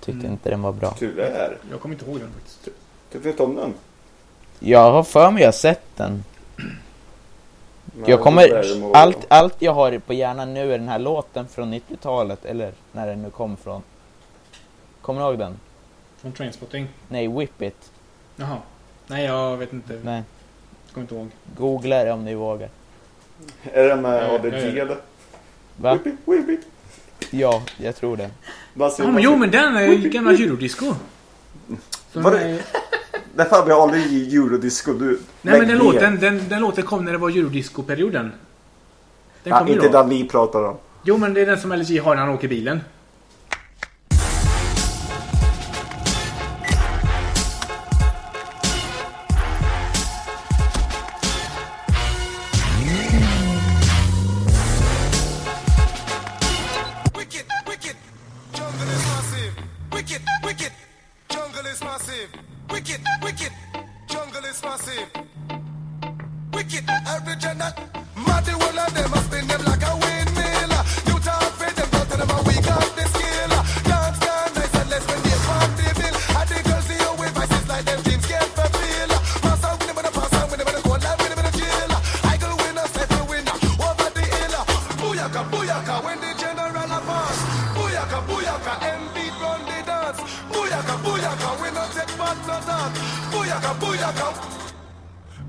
tyckte Mm. inte den var bra. Tyvärr. Jag kommer inte ihåg den faktiskt. Tyckte du inte om den? Jag har för mig jag sett den. Jag kommer, allt, allt jag har på hjärnan nu är den här låten från 90-talet, eller när den nu kom från. Kommer du ihåg den? Från Trainspotting. Nej, Whip It. Jaha. Nej, jag vet inte. Nej, Kommer inte ihåg. googla det om ni vågar. Är det med ADG eller? Va? Whip it, whip it. Ja, jag tror det. Ja, men, jo, men den är ju gamla eurodisco. Var det- den är- Där fan vi har aldrig eurodisco. Du, Nej, men den låten, den, den låten kom när det var eurodisco-perioden. Den Ja, kom ju inte då. den vi pratar om. Jo, men det är den som LG har när han åker bilen.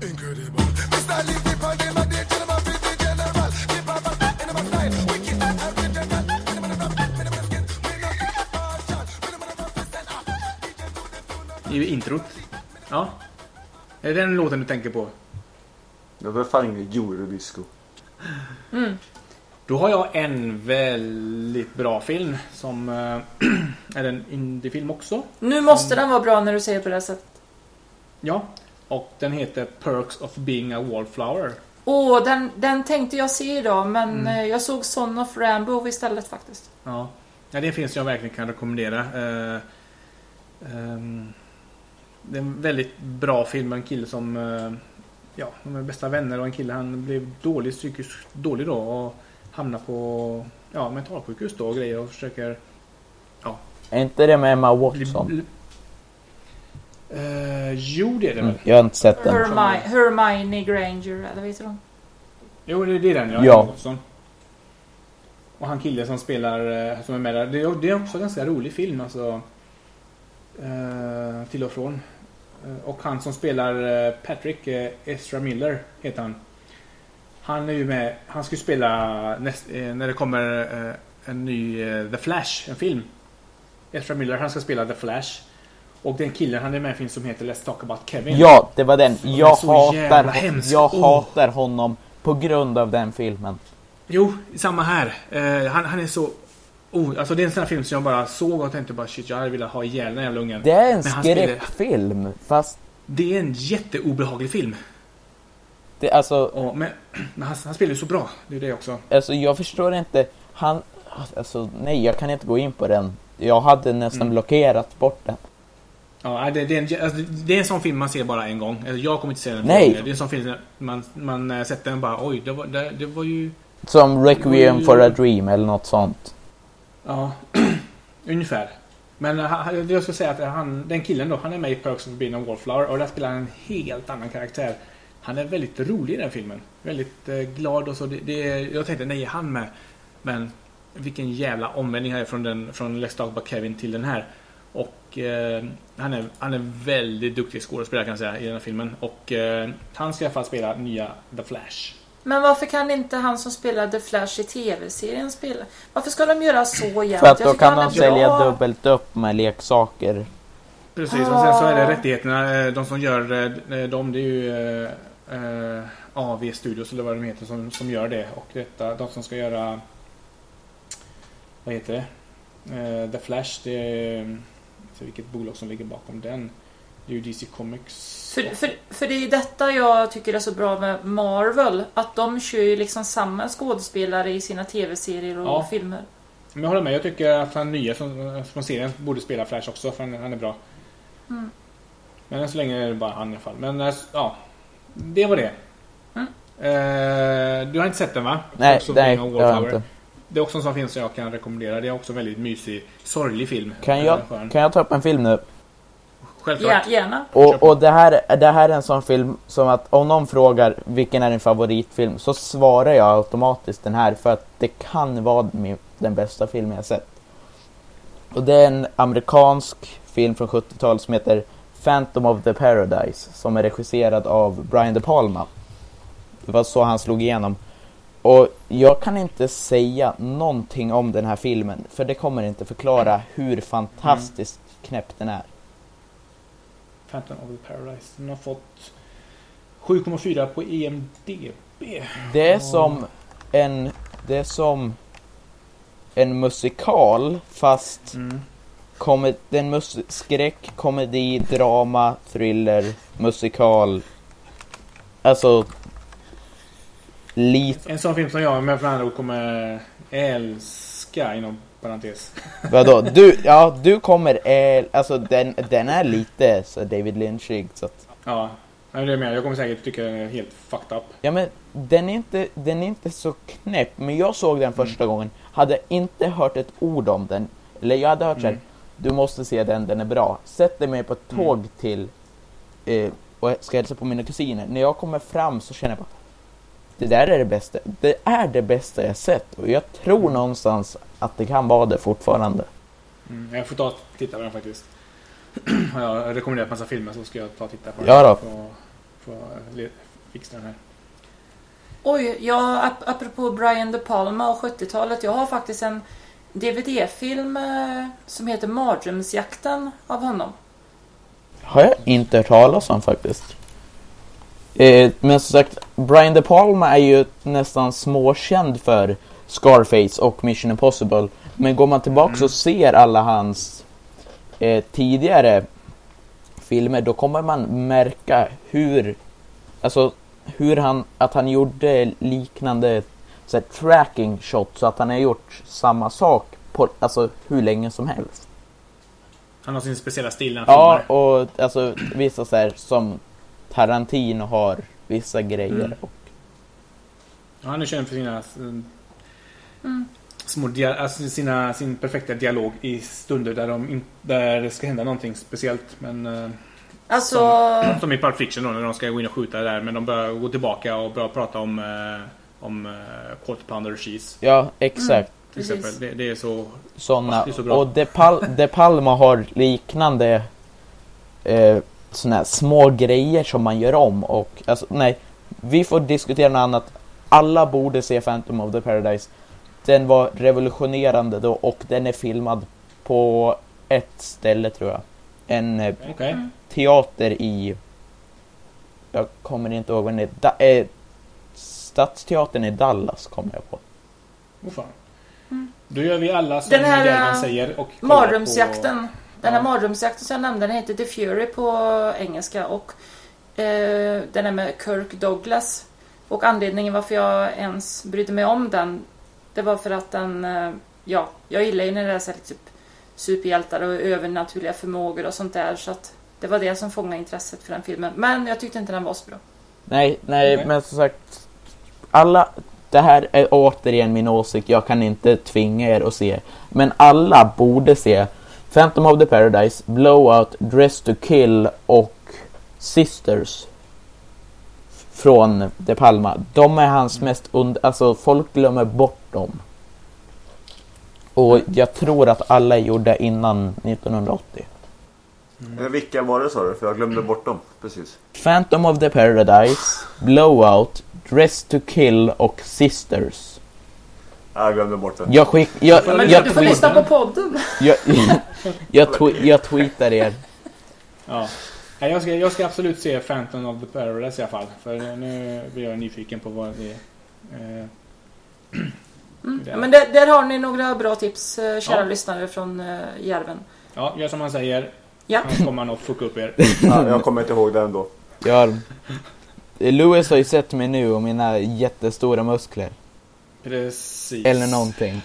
Incredible. Mr. The gentleman general. Keep up in my style. Wicked and tune of I introt. Ja. Är det den låten du tänker på? Det var fan ingen eurodisco. Då har jag en väldigt bra film som eh, är en indiefilm också. Nu måste den vara bra när du säger på det här sättet. Ja. Och den heter Perks of being a wallflower. Åh, den, den tänkte jag se idag men Mm. eh, jag såg Son of Rambo istället faktiskt. Ja. ja, det som jag verkligen kan rekommendera. Eh, ehm, det är en väldigt bra film med en kille som... eh, ja, de är bästa vänner och en kille han blev dålig, psykiskt dålig då och hamnar på ja, mentalsjukhus då och grejer och försöker... Är inte det med Emma Bli, Watson? Eh, jo, det är det Mm, väl. jag har inte sett den. Hermi- Hermione Granger, eller vad heter hon? Jo, det, det är den ja. Ja. Och han killen som spelar, eh, som är med där. Det är, det är också en ganska rolig film alltså. Eh, till och från. Och han som spelar Patrick, Ezra Miller heter han. Han är ju med, han ska ju spela näst, när det kommer en ny The Flash, en film. Ezra Miller, han ska spela The Flash. Och den killen, han är med i film som heter Let's Talk About Kevin. Ja, det var den. Jag hatar, jag Åh. hatar honom på grund av den filmen. Jo, samma här. Eh, han, han är så... Oh, alltså det är en sån här film som jag bara såg och tänkte bara shit, jag hade velat ha ihjäl den jävla ungen. Det är en spelar- skräckfilm, fast Det är en jätteobehaglig film. det, alltså, Och, men men han, han spelar ju så bra. Det är det också. alltså jag förstår inte. Han, alltså nej, jag kan inte gå in på den. Jag hade nästan Mm. blockerat bort den. Ja, det, det, är en, alltså, det är en sån film man ser bara en gång. Alltså, jag kommer inte se den Nej. gånger. Det är en sån film man, man eh, sätter den bara oj, det var, det, det var ju... Som Requiem Oj. for a Dream eller något sånt. Ja, ungefär. Men han- han- jag ska säga att han, den killen då, han är med i Perks of being a Wallflower och där spelar han en helt annan karaktär. Han är väldigt rolig i den filmen. Väldigt eh, glad och så. Det, det, jag tänkte, nej, är han med? Men vilken jävla omvändning här från, den, från Let's Talk About Kevin till den här. Och eh, han, är, han är väldigt duktig skådespelare kan jag säga i den här filmen. Och eh, han ska i alla fall spela nya The Flash. Men varför kan inte han som spelade Flash i tv-serien spela? Varför ska de göra så jämt? För att då kan han de sälja bra. dubbelt upp med leksaker. Precis, och sen så är det Ah. rättigheterna. eh, De som gör eh, dem, det är ju eh, eh, AV Studios eller vad de heter som, som gör det. Och detta, de som ska göra vad heter det? Eh, The Flash, det är så vilket bolag som ligger bakom den. Det är ju DC Comics. För, för, för det är ju detta jag tycker är så bra med Marvel. Att de kör ju liksom samma skådespelare i sina tv-serier och Ja. filmer. Men jag håller med, jag tycker att han nya från, från serien borde spela Flash också för han, han är bra. Mm. Men än så länge är det bara han i alla fall. Men eh, ja, det var det. Mm. Eh, du har inte sett den va? Nej, nej, har jag Wallflower. inte. Det är också en sån film som jag kan rekommendera. Det är också en väldigt mysig, sorglig film. Kan jag, kan jag ta upp en film nu? Självklart. Ja, gärna. Och, och det, här, det här är en sån film som att om någon frågar vilken är din favoritfilm så svarar jag automatiskt den här för att det kan vara min, den bästa film jag sett. Och det är en amerikansk film från 70-talet som heter Phantom of the Paradise som är regisserad av Brian De Palma. Det var så han slog igenom. Och jag kan inte säga någonting om den här filmen för det kommer inte förklara hur fantastiskt knäpp den är. Phantom of the Paradise. Den har fått 7,4 på EMDB. Det är som en, det är som en musikal fast Mm. kom, det är en mus, skräck, komedi, drama, thriller, musikal. Alltså lite, En sån film som jag med andra ord kommer älska inom parentes. vadå? Du, ja du kommer, eh, alltså den, den är lite så David Lynchig så att, Ja, men det är med. Jag kommer säkert tycka den är helt fucked up. ja men den är inte, den är inte så knäpp men jag såg den första gången, hade inte hört ett ord om den. Eller jag hade hört såhär, Mm. du måste se den, den är bra. Sätter mig på ett tåg till eh, och ska hälsa på mina kusiner. När jag kommer fram så känner jag bara det där är det bästa. Det är det bästa jag sett och jag tror någonstans att det kan vara det fortfarande. Mm. Jag får ta och titta på den faktiskt. Har jag rekommenderat massa filmer så ska jag ta och titta på den. Ja då. Få, få le- fixa den här. Oj, ja, ap apropå Brian De Palma och 70-talet. Jag har faktiskt en DVD-film eh, som heter Mardrömsjakten av honom. Har jag inte hört talas om faktiskt. Eh, men som sagt, Brian De Palma är ju nästan småkänd för Scarface och Mission Impossible. Men går man tillbaka och ser alla hans eh, tidigare filmer, då kommer man märka hur, alltså hur han, att han gjorde liknande så här, tracking shots, så att han har gjort samma sak på, alltså hur länge som helst. Han har sin speciella stil när han Ja, filmar. och alltså vissa så här som Tarantino har vissa grejer. Mm. Och, Ja, han är känd för sina Mm. små dia- alltså sina, sin perfekta dialog i stunder där, de in, där det ska hända någonting speciellt. Men eh, Alltså, som i Pulp Fiction då när de ska gå in och skjuta där men de börjar gå tillbaka och börjar prata om eh, om uh, quarter pounder cheese ja, exakt. till exempel. Det, det är så Såna. Det är så bra. och De, Pal De Palma har liknande eh, såna här små grejer som man gör om. Och alltså, nej, vi får diskutera något annat. Alla borde se Phantom of the Paradise. Den var revolutionerande då och den är filmad på ett ställe tror jag. En eh, okej. teater i... Jag kommer inte ihåg vad den är. Da, eh, Stadsteatern i Dallas kommer jag på. Åh fan. Mm. Då gör vi alla som Den här, säger och kollar Mardrömsjakten. Den här Ja. mardrömsjakten som jag nämnde, den heter The Fury på engelska och eh, den är med Kirk Douglas. Och anledningen varför jag ens brydde mig om den, det var för att den, eh, ja, jag gillar ju när det är så här, typ superhjältar och övernaturliga förmågor och sånt där så att det var det som fångade intresset för den filmen. Men jag tyckte inte den var så bra. Nej, nej, Okej. men som sagt. Alla, det här är återigen min åsikt. Jag kan inte tvinga er att se. Men alla borde se Phantom of the Paradise, Blowout, Dress to Kill och Sisters. Från De Palma. De är hans mest und... Alltså folk glömmer bort dem. Och jag tror att alla är gjorda innan 1980. Eh, Vilka var det sa du? För jag glömde bort dem. Precis. Phantom of the Paradise, Blowout, Dress to Kill och Sisters. Ja, Jag glömde bort den. Jag skick... Jag, Ja, men jag, du får lyssna på podden. jag, jag, twe- jag tweetar er. Ja. Nej, jag, ska, jag ska absolut se Phantom of the Paradise i alla fall. För nu blir jag nyfiken på vad det är. Eh, Mm. Det- Ja, men där, där har ni några bra tips, eh, kära Ja. lyssnare från eh, Järven. ja, gör som han säger. Ja. Annars kommer han att fucka upp er. Ja, jag kommer inte ihåg den då. Jag, Louis har ju sett mig nu och mina jättestora muskler. Precis. Eller någonting.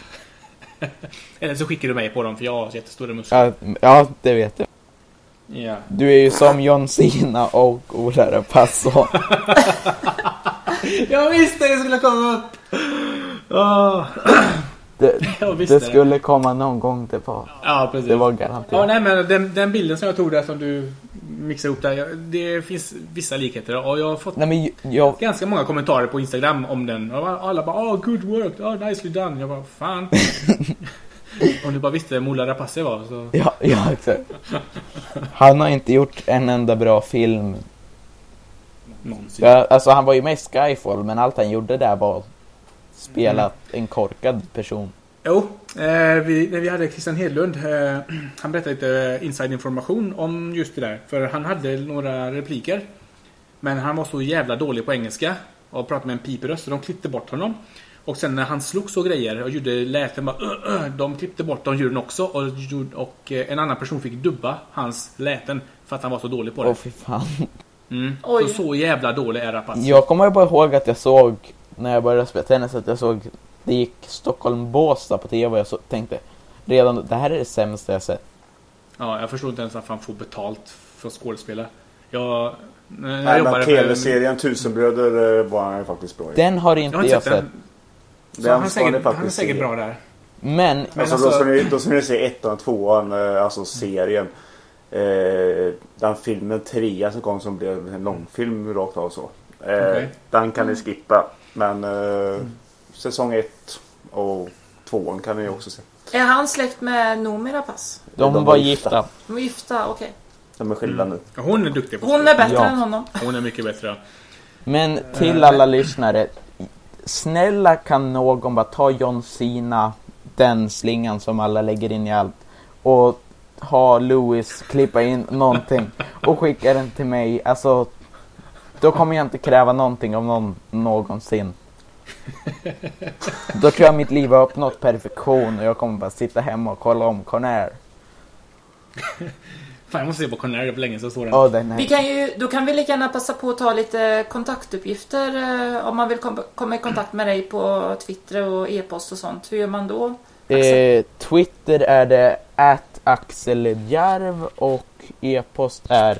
Eller så skickar du mig på dem för jag har jättestora muskler. Ja, ja, det vet jag. Ja. Du är ju som John Cena och Ola Rapace. Jag visste det skulle komma upp! Ah. Det, visste det det. skulle komma någon gång det var. Ja, precis. Det var Ja, garanterat. nej, men den, den bilden som jag tog där som du mixade ihop där. Det finns vissa likheter och jag har fått Nej men jag, ganska många kommentarer på Instagram om den. Och alla bara oh, good work, oh, nicely done. Jag bara fan. om du bara visste vem Ola Rapace var så... ja, ja exakt. Han har inte gjort en enda bra film. Någonsin. Ja, alltså han var ju med i Skyfall men allt han gjorde där var att spela Mm. en korkad person. Jo, eh, vi, när vi hade Christian Hedlund. Eh, han berättade lite inside-information om just det där. För han hade några repliker. Men han var så jävla dålig på engelska. Och pratade med en pipröst så de klippte bort honom. Och sen när han slogs och grejer och gjorde läten bara "Ugh, ugh", De klippte bort de ljuden också. Och, och eh, en annan person fick dubba hans läten. För att han var så dålig på Åh det. fy fan. Mm. Så, så jävla dålig är Rapace. Jag kommer bara ihåg att jag såg när jag började spela tennis att jag såg det gick Stockholm-Båstad på tv och jag så, tänkte redan det här är det sämsta jag sett. Ja, jag förstår inte ens varför han får betalt för att skådespela. Jag... När jag Nej, men tv-serien Tusenbröder eh, var han ju faktiskt bra i. Den har Jag inte har jag, inte sett sett. den. Så Den han, är säkert, han är säkert bra där. Men Men Alltså, alltså- då, ska ni, då ska ni se ettan och tvåan, eh, alltså serien. Eh, den filmen trean som kom som blev en långfilm rakt av så. Eh, Okej. Den kan ni skippa. Men eh, säsong ett och tvåan kan ni också se. Är han släkt med Noomi Rapace? de, De var gifta. gifta. De är gifta, okej. De är skilda nu. Hon är duktig på Hon är bättre Ja. än honom. Hon är mycket bättre. Men till alla lyssnare. Snälla kan någon bara ta John Cena, den slingan som alla lägger in i allt. Och ha Louis klippa in någonting och skicka den till mig. Alltså, då kommer jag inte kräva någonting av någon någonsin. Då tror jag mitt liv har uppnått perfektion och jag kommer bara sitta hemma och kolla om Conair. Fan, jag måste se på Connery på länge så står den. Åh, den är... Vi kan ju, då kan vi lika gärna passa på att ta lite kontaktuppgifter eh, om man vill kom, komma i kontakt med dig på Twitter och e-post och sånt. Hur gör man då? Eh, Twitter är det at axeljärv och e-post är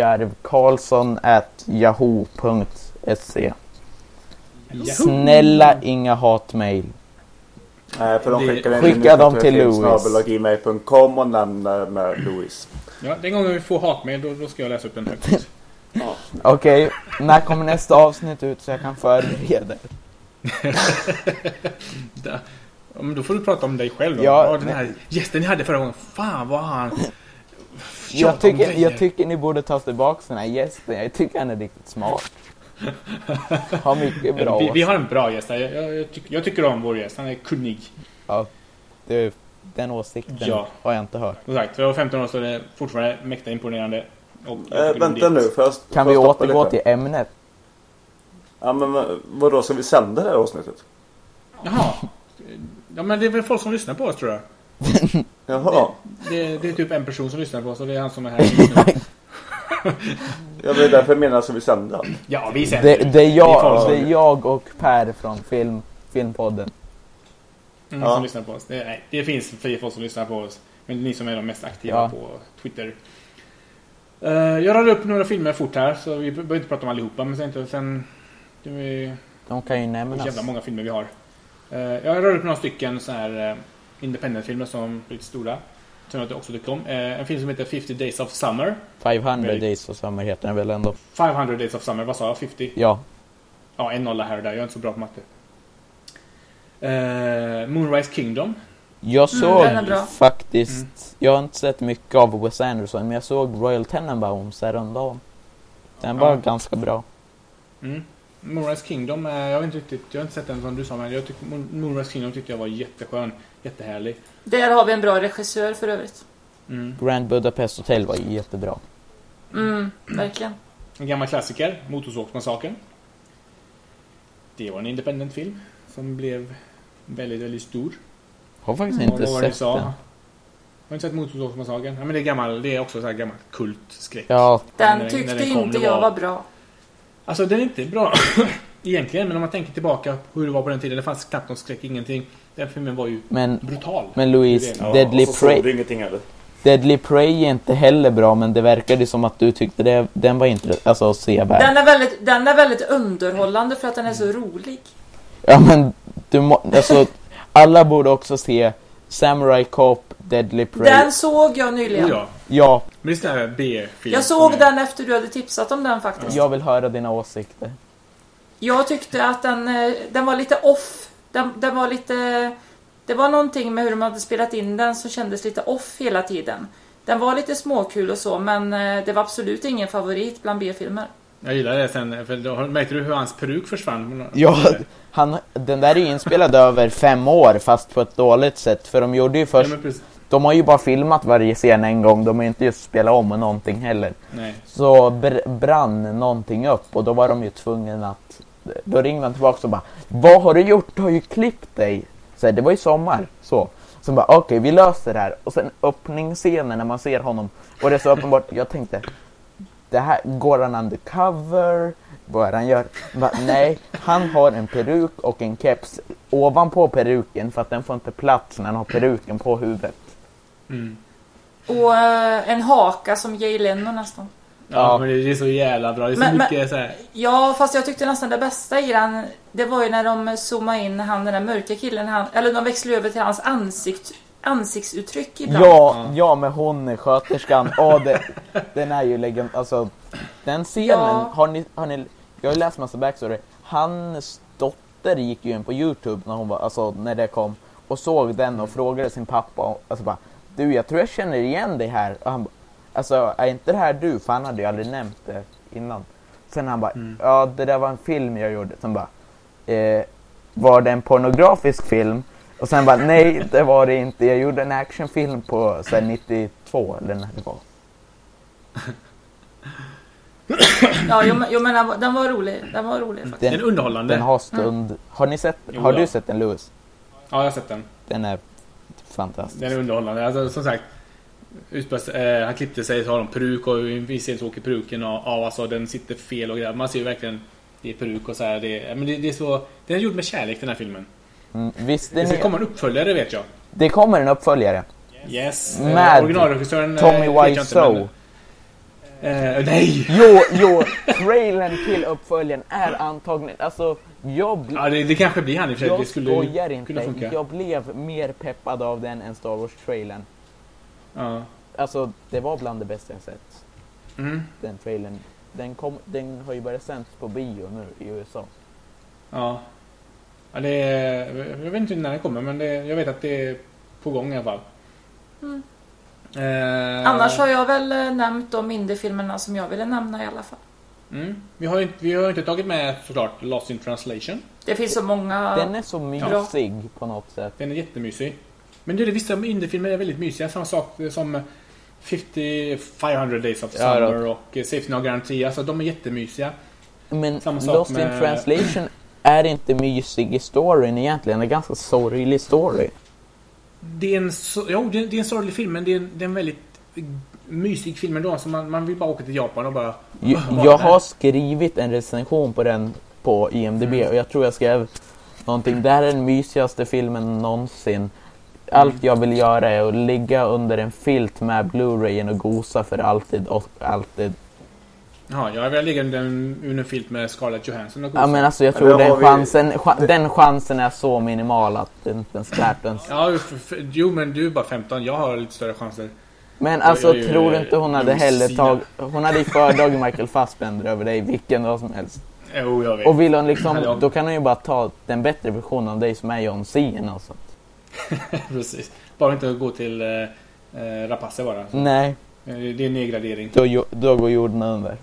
a.järvkarlsson at yahoo.se Yahoo! Snälla inga hatmail. Eh, för de skickar Skicka dem till Louis. gmail.com och nämner med Louis. Ja, den gången vi får hatmejl då, då ska jag läsa upp den högt. Okej, när kommer nästa avsnitt ut så jag kan förbereda? Ja, men då får du prata om dig själv. Då. Ja, Ja, den här gästen ni hade förra gången. Fan vad han... Jag tycker, jag tycker ni borde ta tillbaka den här gästen. Jag tycker han är riktigt smart. Har mycket bra vi, vi har en bra gäst här. Jag, jag, jag, tycker, jag tycker om vår gäst. Han är kunnig. Det, Den åsikten Ja. har jag inte hört. Som sagt, för jag var 15 år så är det fortfarande mäkta imponerande. Om vänta det. nu, får jag, Kan får vi återgå lite? till ämnet? Ja men vad- vadå, ska vi sända det här avsnittet? Jaha. Ja men det är väl folk som lyssnar på oss tror jag. Jaha. Det, det är typ en person som lyssnar på oss och det är han som är här. Ja, det är därför jag menar, ska vi sända? Ja, vi sänder. Det, det, är jag, som- det är jag och Per från film, Filmpodden. Mm, Ja. som lyssnar på oss. Det, nej, det finns fler folk som lyssnar på oss. Men ni som är de mest aktiva Ja. på Twitter. Eh, jag radar upp några filmer fort här, så vi behöver inte prata om allihopa. Men sen, inte- sen det är De kan ju det är nämnas. jävla många filmer vi har. Uh, jag radar upp några stycken så här uh, independent-filmer som blivit stora. Som jag också tycker om. Eh, en film som heter 50 Days of Summer. 500 Väldigt- Days of Summer heter den väl ändå? 500 Days of Summer, vad sa jag? 50? Ja. Ja, en nolla här och där. Jag är inte så bra på matte. Eh, Moonrise Kingdom. Jag såg den är bra. faktiskt, Mm. jag har inte sett mycket av Wes Anderson, men jag såg Royal Tenenbaums häromdagen. Den var Ja. ganska bra. Mm. Moonrise Kingdom, eh, jag vet inte riktigt, jag har inte sett den som du sa men jag tyckte Moon- Moonrise Kingdom tyckte jag var jätteskön, jättehärlig. Där har vi en bra regissör för övrigt. Mm. Grand Budapest Hotel var jättebra. Mm, verkligen. En gammal klassiker, Motorsågsmassakern. Det var en independent film som blev väldigt, väldigt stor. Har faktiskt Mm. inte sett sa? den. Har du inte sett Motorsågsmassakern? Ja men det är gammal, det är också så här gammal kultskräck. Ja, Den den- tyckte den kom, inte jag var- var bra. Alltså den är inte bra egentligen, men om man tänker tillbaka på hur det var på den tiden. Det fanns knappt någon skräck, ingenting. Den filmen var ju men, brutal. men Louise, Ja, Deadly, Prey. Deadly Prey är inte heller bra, men det verkade som att du tyckte det, den var inte alltså, sevärd. Den är, väldigt, den är väldigt underhållande för att den är så rolig. Ja men du må, alltså, alla borde också se Samurai Cop Deadly Prey. Den såg jag nyligen. Ja. Ja, Men det är B-film. Jag såg är- den efter du hade tipsat om den faktiskt. jag vill höra dina åsikter. Jag tyckte att den, eh, den var lite off. Den, den var lite... Det var någonting med hur de hade spelat in den som kändes lite off hela tiden. Den var lite småkul och så men eh, det var absolut ingen favorit bland B-filmer. Jag gillar det sen. För då, märkte du hur hans peruk försvann? Ja, han, den där är inspelad över fem år fast på ett dåligt sätt. För de gjorde ju Ja, först, precis. De har ju bara filmat varje scen en gång. De har ju inte just spelat om någonting heller. Nej. Så br- brann någonting upp och då var de ju tvungna att... Då ringde han tillbaka och bara Vad har du gjort? Du har ju klippt dig. Så här, det var ju sommar. Så. Så bara okej, vi löser det här. Och sen öppningsscenen när man ser honom. Och det är så uppenbart. Jag tänkte det här, går han undercover? Vad är han gör? Bara, nej, han har en peruk och en keps ovanpå peruken för att den får inte plats när han har peruken på huvudet. Mm. Och eh, en haka som Jay Leno nästan. Ja, men det är så jävla bra. Det är så Men- mycket så här. Ja, fast jag tyckte nästan det bästa i den, det var ju när de zoomade in han, den där mörka killen, han, eller de växlade över till hans ansikt, ansiktsuttryck ibland. Ja, ja med hon sköterskan. Åh, det, den är ju legend. Alltså, den scenen, Ja. har, ni, har ni... Jag har läst massa backstory. Hans dotter gick ju in på Youtube när hon var, alltså när det kom. Och såg den och frågade sin pappa, och- alltså bara Du, jag tror jag känner igen dig här. Och han bara, Alltså, är inte det här du? För han hade ju aldrig nämnt det innan. Sen han bara, ja det där var en film jag gjorde. Sen bara, eh, var det en pornografisk film? Och sen bara, nej det var det inte. Jag gjorde en actionfilm på så här, 92 eller när det var. Ja, jo, men, jo, men den var- rolig. Den var rolig faktiskt. Den är Den, underhållande. den har stund. Har ni sett, Jo har du sett den Louis? Ja, jag har sett den. Den är fantastisk. Den är underhållande. Alltså, som sagt. Utspels, eh, han klippte sig, så har de peruk och i en viss del så åker peruken av. av, Alltså, den sitter fel och grejer. Man ser ju verkligen det är peruk och så här. Det, är- men det, det är så, den är gjord med kärlek den här filmen. Mm, visst, Det den är, komma en uppföljare vet jag. det kommer en uppföljare. Yes. Med Eh, originalregissören... eh, Tommy Wiseau. Eh, nej! Jo, jo, trailern till uppföljaren är antagligen, alltså jag, Ja, det, det kanske blir han i och för sig. jag Det skulle skojar kunna inte. funka. Jag blev mer peppad av den än Star Wars-trailern. Ja. Alltså, det var bland det bästa jag sett. Mm. Den trailern. Den, kom, den har ju börjat sänds på bio nu i USA. Ja. ja det är, jag vet inte när den kommer men det, jag vet att det är på gång i alla fall. Mm. Eh, Annars har jag väl eh, nämnt de indiefilmerna som jag ville nämna i alla fall. mm. vi, har ju, inte- vi har inte tagit med såklart Lost in translation. Det finns så många... Den är så mysig på något sätt. Den är jättemysig. Men det är det, vissa indiefilmer är väldigt mysiga. Samma sak som 50 500 Days of Ja, då. Summer och eh, Safe No Guarantee. Alltså de är jättemysiga. Men Samma sak Lost in med- translation är inte mysig i storyn egentligen. Det är en ganska sorglig story. Det är en, så, jo, det är, det är en sorglig film men det är en, det är en väldigt mysig film ändå. Så man, man vill bara åka till Japan och bara... Jag, jag har skrivit en recension på den på IMDB Mm. och jag tror jag skrev någonting. Det här är den mysigaste filmen någonsin. Allt Mm. jag vill göra är att ligga under en filt med Blu-rayen och gosa för alltid och alltid. Ja, jag vill ligga under en, under en filt med Scarlett Johansson och Ja men alltså jag tror den vi- chansen, cha- den chansen är så minimal att det inte ens värt ens. Ja, jo men du är bara 15. Jag har lite större chanser. Men alltså jag är ju, tror du inte hon hade heller tagit, hon hade ju föredragit Michael Fassbender över dig vilken dag som helst. Jo, jag vet. Och vill hon liksom, då kan hon ju bara ta den bättre versionen av dig som är John Cena och sånt. Precis. Bara inte gå till eh, Rapace bara. Nej, Eh, Det är en nedgradering. då, då går jorden under.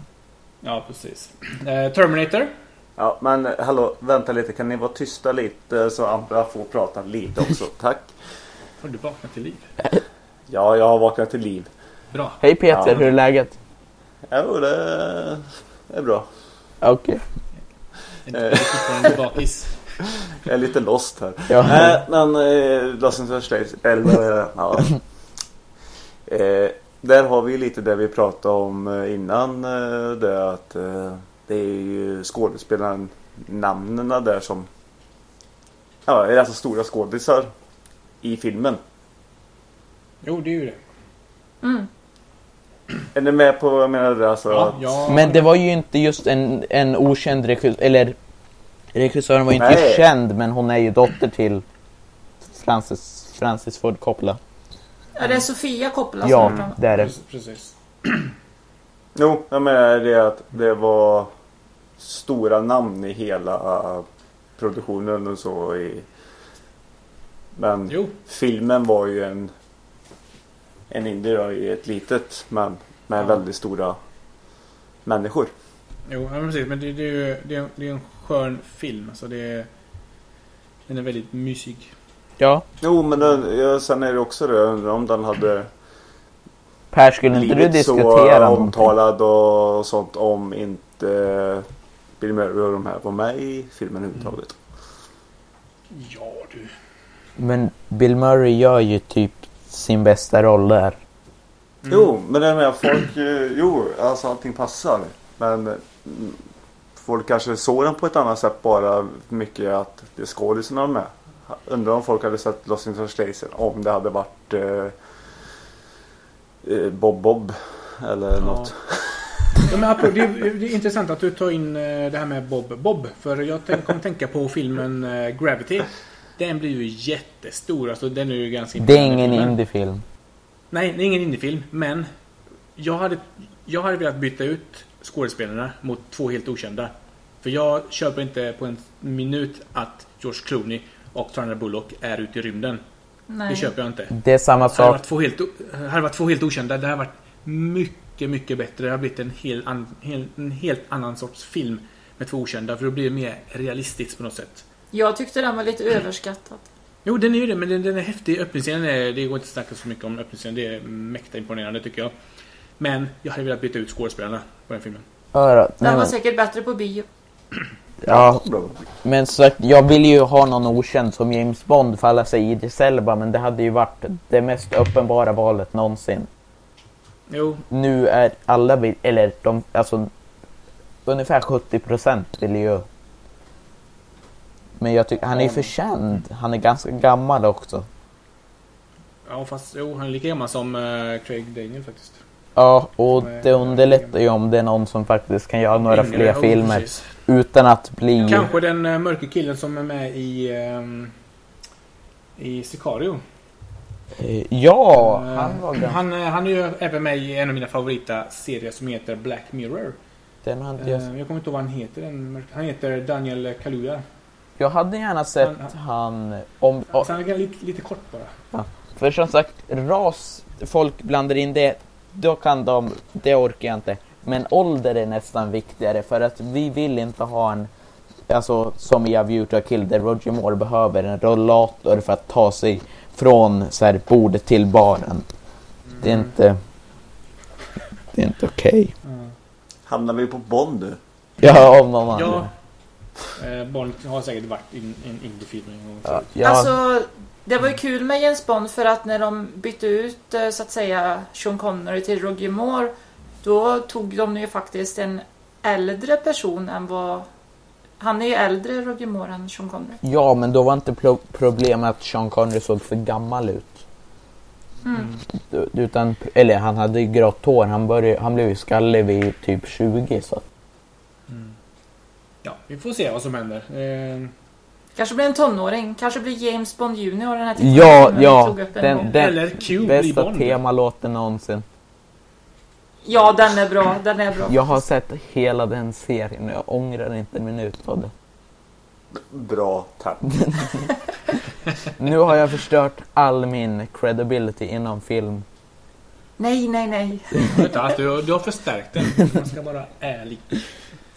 Ja, precis. Eh, Terminator. Ja, men hallå, vänta lite. Kan ni vara tysta lite så andra får prata lite också? Tack. Har du vaknat till liv? Ja, jag har vaknat till liv. Bra. Hej Peter, Ja. hur är läget? Jo, det är bra. Okej. Jag är fortfarande bakis. Jag är lite lost här. Ja. Nej, men eh, Lost in Translation, eller ja. Eh, där har vi lite det vi pratade om eh, innan. Eh, det att eh, det är ju skådespelaren namnen där som ja, är alltså stora skådisar i filmen. Jo, det är ju det. Mm. Är ni med på vad jag menar? Alltså, Ja, att- ja. Men det var ju inte just en, en okänd regissör, eller Regissören var ju inte Nej. känd, men hon är ju dotter till Francis, Francis Ford Coppola. Är det Sofia Coppola som Ja, det är det. Precis. Jo, jag menar det att det var stora namn i hela uh, produktionen och så. I... Men Jo, filmen var ju en en indie i ett litet men med Ja. väldigt stora människor. jo ja, men precis. Men det, det, är ju det är, det är en skön film. Alltså det är, den är väldigt mysig. Ja, Jo, men den, ja, sen är det också det. Jag undrar om den hade Per, skulle inte du så diskutera någonting? omtalad och sånt om inte Bill Murray och de här var med i filmen överhuvudtaget. Ja du. Men Bill Murray gör ju typ sin bästa roll där. Mm. Jo, men det med folk, eh, jo, alltså allting passar. Men mm, folk kanske såg den på ett annat sätt bara mycket att det är skådisarna med. Undrar om folk hade sett Lost in Translation om det hade varit eh, eh, Bob Bob eller något. Ja, men apropå- det, är, det är intressant att du tar in eh, det här med Bob Bob. För jag tänk, kom tänka på filmen eh, Gravity. Den blir ju jättestor. Alltså, den är ju ganska Det är ingen indiefilm. Nej, det är ingen indiefilm. Men jag hade, jag hade velat byta ut skådespelarna mot två helt okända. För jag köper inte på en minut att George Clooney och Sandra Bullock är ute i rymden. Det Nej. köper jag inte. Det är samma Hade det sak. varit två helt, hade det varit två helt okända, det hade varit mycket, mycket bättre. Det hade blivit en, hel, an, hel, en helt annan sorts film med två okända. För då blir det mer realistiskt på något sätt. Jag tyckte den var lite överskattad. Jo, den är ju det, men den, den är häftig. Öppningsscenen är, det går inte att snacka så mycket om öppningsscenen. Det är mäkta imponerande tycker jag. Men jag hade velat byta ut skådespelarna på den filmen. Öra, Den nej, var men, säkert bättre på bio. ja, men så att jag vill ju ha någon okänd som James Bond för alla säger Idris Elba, men det hade ju varit det mest uppenbara valet någonsin. Jo, Nu är alla, eller de, alltså ungefär 70% vill ju men jag tycker han är ju för känd. Han är ganska gammal också. ja, fast jo, han är lika gammal som eh, Craig Daniel faktiskt. Ja, och Som är- det underlättar ju om det är någon som faktiskt kan göra några fler filmer precis. Utan att bli... Kanske den uh, mörke killen som är med i... ehm, I Sicario. Eh, Ja, Eh, han var ganska... han, eh, han är ju även med i en av mina favorita serier som heter Black Mirror. Den har inte jag... Eh, jag kommer inte ihåg vad han heter. Den Han heter Daniel Kaluuya. jag hade gärna sett han- han... Om, Så han är lite, lite kort bara. För som sagt, ras, folk blandar in det, då kan de, det orkar jag inte. Men ålder är nästan viktigare för att vi vill inte ha en, alltså som i A View to a Kill där Roger Moore behöver en rollator för att ta sig från så här, bordet till baren. Det är inte, det är inte okej. Hamnar vi på Bond nu? Ja, om någon Ja. annan. Eh, Bond har säkert varit i en en indiefilm Ja, ja, Alltså, det var ju kul med James Bond för att när de bytte ut eh, så att säga Sean Connery till Roger Moore då tog de ju faktiskt en äldre person än vad... Han är ju äldre Roger Moore än Sean Connery. ja, men då var inte pro- problemet att Sean Connery såg för gammal ut. Mm. Utan, eller han hade ju grått hår, han, började, han blev ju skallig vid typ 20 så att Ja, vi får se vad som händer. Eh, Kanske blir en tonåring. Kanske blir James Bond Junior den här titeln Ja, ja. tog upp en Den, den Eller Q bästa temalåten någonsin. Ja, den är bra. Den är bra. Jag har sett hela den serien och jag ångrar inte en minut av det. Bra, tack. Nu har jag förstört all min credibility inom film. Nej, nej, nej. Vänta, alltså, du, du har förstärkt den. Man ska vara ärlig.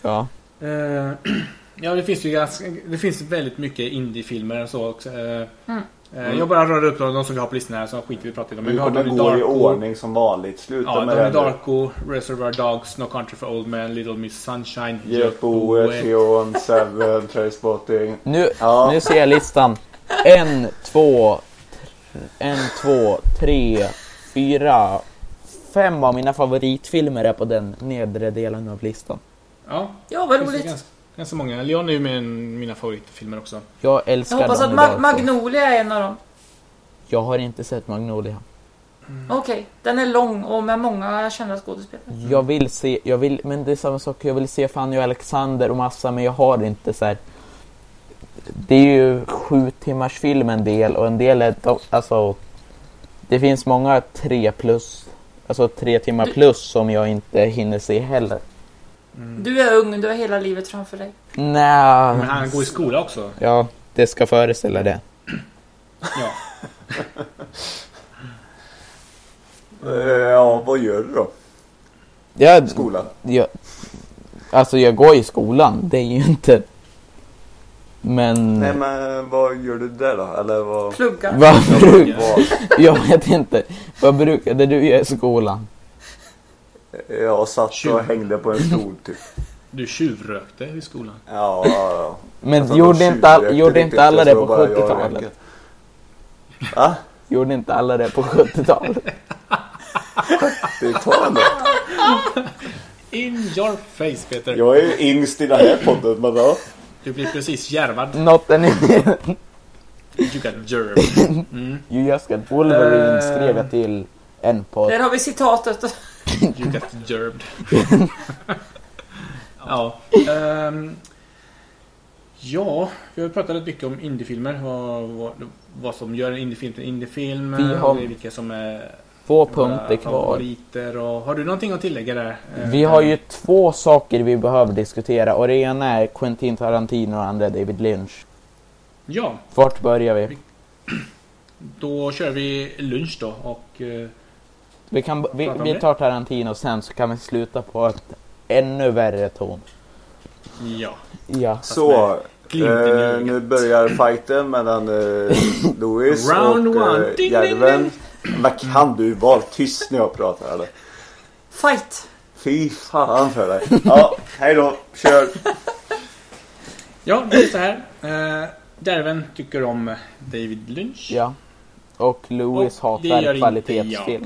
Ja. Eh, ja, det finns ju ganska, det finns väldigt mycket indiefilmer och så också. Eh, Mm. Eh, Jag bara rör upp de som vi har på listan här, så skiter vi i prata om. Men Vi kommer gå i ordning som vanligt. Sluta Ja, med här nu. Darko, Reservoir Dogs, No Country for Old Men, Little Miss Sunshine, Boe, Tion, Seven, Trainspotting. Nu, Ja. nu ser jag listan. En, två, en, två, tre, fyra, fem av mina favoritfilmer är på den nedre delen av listan. Ja, Ja, vad roligt. Ganska, många. Leon är ju med i mina favoritfilmer också. Jag älskar Jag hoppas att Donnie Ma- Darko. Magnolia är en av dem. Jag har inte sett Magnolia. Okej, den är lång och med många kända skådespelare. Jag vill se, jag vill, men det är samma sak, jag vill se Fanny och Alexander och massa, men jag har inte så här. det är ju sju timmars film en del och en del är alltså det finns många tre plus alltså tre timmar plus som jag inte hinner se heller. Du är ung, du har hela livet framför dig. Nej, Men han går i skola också. ja, det ska föreställa det. Ja. Eh, Ja, vad gör du då? Jag, Skolan? jag, alltså jag går i skolan, det är ju inte... Men... Nej men vad gör du där då? Eller vad? Plugga. Vad bruk, jag vet inte. Vad brukade du göra i skolan? Jag satt och hängde på en stol typ. Du tjuvrökte i skolan. Ja, ja, ja. Men Alltså, gjorde, de inte, all, gjorde inte alla det på bara jag och 70-talet? röken. Va? Gjorde inte alla det på 70-talet? Det tar ändå. In your face Peter. Jag är ju yngst i den här podden men ja. Du blir precis järvad. Not any... You got germ. Mm. you just got Wolverine Eh. skrev jag till en på... Där har vi citatet. You got gerbed. ja. ehm, ja, vi har pratat rätt mycket om indiefilmer. Vad, vad, vad som gör en indiefilm till en indiefilm. Vi har- vilka som är Två punkter kvar. Och, har du någonting att tillägga där? Eh, Vi har ju två saker vi behöver diskutera och det ena är Quentin Tarantino och andra David Lynch. Ja, Vart börjar vi? då kör vi lunch då. Och, eh, Vi, kan, vi, vi tar Tarantino sen så kan vi sluta på ett ännu värre ton. ja. Ja. Så. Eh, nu börjar fighten mellan eh, Louis Round och one. eh, Ding, ding, Järven. Men kan du vara tyst när jag pratar eller? Fight. Fy fan för dig. Ja, hej då. Kör. ja, det är så här. Uh, Derven tycker om David Lynch. ja. Och Louis Och hatar kvalitetsfilm.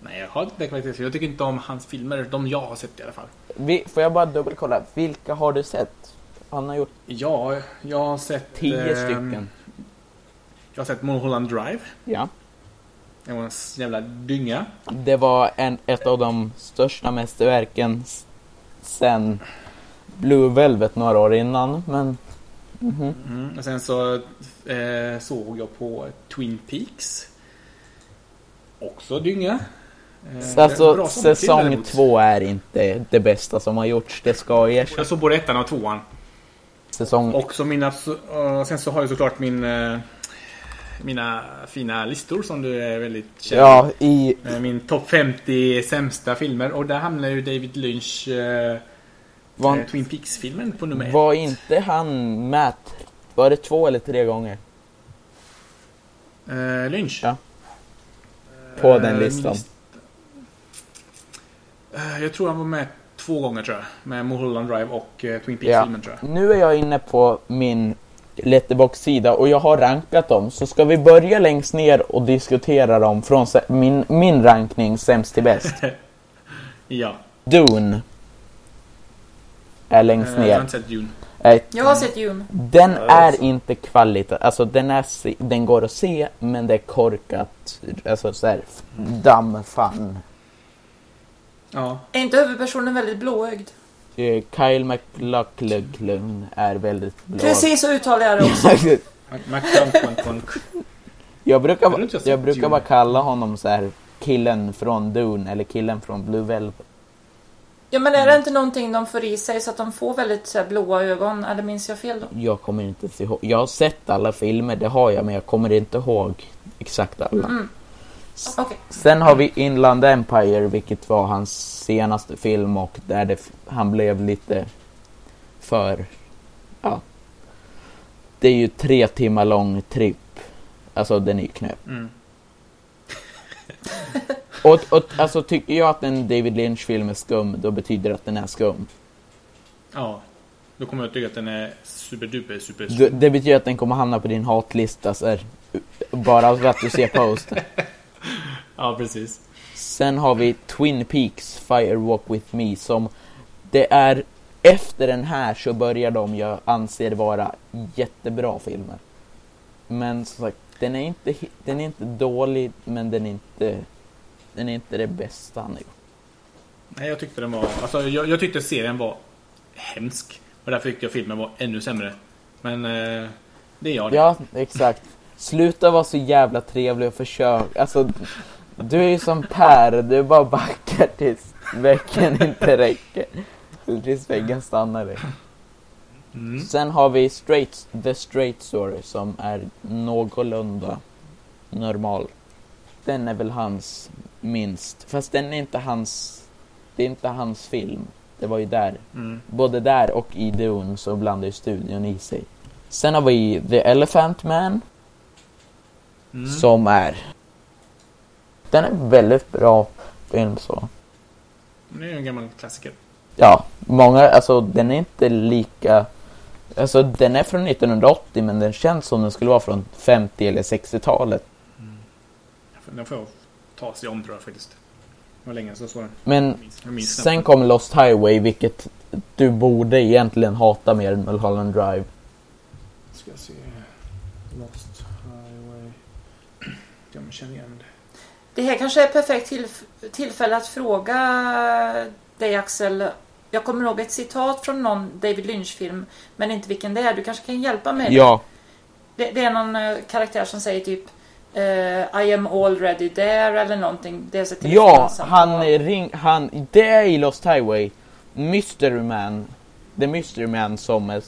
Nej, jag har inte kvalitetsfilm. Jag tycker inte om hans filmer. De jag har sett i alla fall. Vi, får jag bara dubbelkolla, vilka har du sett? Han har gjort Ja, jag har sett... tio ehm, stycken. Jag har sett Mulholland Drive. Ja. Det var en jävla dynga. Det var en, ett av de största mästerverken sen Blue Velvet några år innan, men... mhm. Mm. Och sen så eh, såg jag på Twin Peaks. Också dynga. Eh, Så en alltså, säsong däremot. två är inte det bästa som har gjorts, det ska erkännas. Jag såg både ettan och tvåan. Säsong... Och så mina, och sen så har jag såklart min, eh, mina fina listor som du är väldigt kär. Ja, i... Eh, Min topp 50 sämsta filmer och där hamnar ju David Lynch eh, Var, eh, Twin Peaks-filmen på nummer ett. var inte han med... Var det två eller tre gånger Eh, Lynch? Ja. på Eh, den listan? list- Eh, Jag tror han var med två gånger tror jag. Med Mulholland Drive och eh, Twin Ja. Peaks-filmen tror jag. Nu är jag inne på min Letterbox-sida och jag har rankat dem. Så ska vi börja längst ner och diskutera dem från min, min rankning sämst till bäst. Ja. Dune är längst Eh, Jag har ner. inte sett Dune. Jag har sett Dune. Den Ja, är inte kvalitativ, alltså den, är den går att se men det är korkat, alltså såhär damm fan. Ja. Är inte huvudpersonen väldigt blåögd? Kyle MacLachlan är väldigt bra. Precis så uttalar jag det också. Jag brukar, jag brukar bara kalla honom så här killen från Dune eller killen från Blue Velvet. Ja men är det inte någonting de får i sig så att de får väldigt så här, blåa ögon? Eller minns jag fel då? Jag kommer inte ihåg. Jag har sett alla filmer, det har jag, men jag kommer inte ihåg exakt alla. Mm. Okej. Sen har vi Inland Empire, vilket var hans senaste film och där det, han blev lite för... Ja. Det är ju tre timmar lång tripp. Alltså den är ju knäpp. Mm. Och, och alltså tycker jag att en David Lynch-film är skum, då betyder det att den är skum. Ja. Då kommer jag tycka att den är superduper super Det, det betyder att den kommer hamna på din hatlista så här, bara för att du ser posten. Ja, precis. Sen har vi Twin Peaks Fire Walk With Me som det är efter den här så börjar de jag anser vara jättebra filmer. Men som sagt, den är inte, den är inte dålig men den är inte, den är inte det bästa han har gjort. Nej, jag tyckte den var... Alltså, jag, jag tyckte serien var hemsk. Och därför tyckte jag filmen var ännu sämre. Men Men eh, det är jag det. Ja, exakt. Sluta vara så jävla trevlig och försök. Alltså, du är ju som Per, du bara backar tills väggen inte räcker. Tills väggen stannar dig. Mm. Sen har vi straight, The Straight Story som är någorlunda normal. Den är väl hans minst. Fast den är inte hans... Det är inte hans film. Det var ju där. Mm. Både där och i Dune så blandar ju studion i sig. Sen har vi The Elephant Man Mm. som är... Den är väldigt bra film så. Det är ju en gammal klassiker. Ja, många, alltså den är inte lika... Alltså den är från 1980 men den känns som den skulle vara från 50 eller 60-talet. Den får jag ta sig om tror jag faktiskt. Det var länge sedan såg den. Men Jag minns, jag minns sen kom Lost Highway vilket du borde egentligen hata mer än Mulholland Drive. Ska jag se. Lost Highway. Jag känner igen det. Här kanske är ett perfekt tillf- tillfälle att fråga dig Axel. Jag kommer ihåg ett citat från någon David Lynch-film, men inte vilken det är. Du kanske kan hjälpa mig? Ja, Det, det är någon eh, karaktär som säger typ eh, I am already there eller någonting. Det är så ja han ring, han, det är i Lost Highway. Mystery Man, The Mystery Man som är,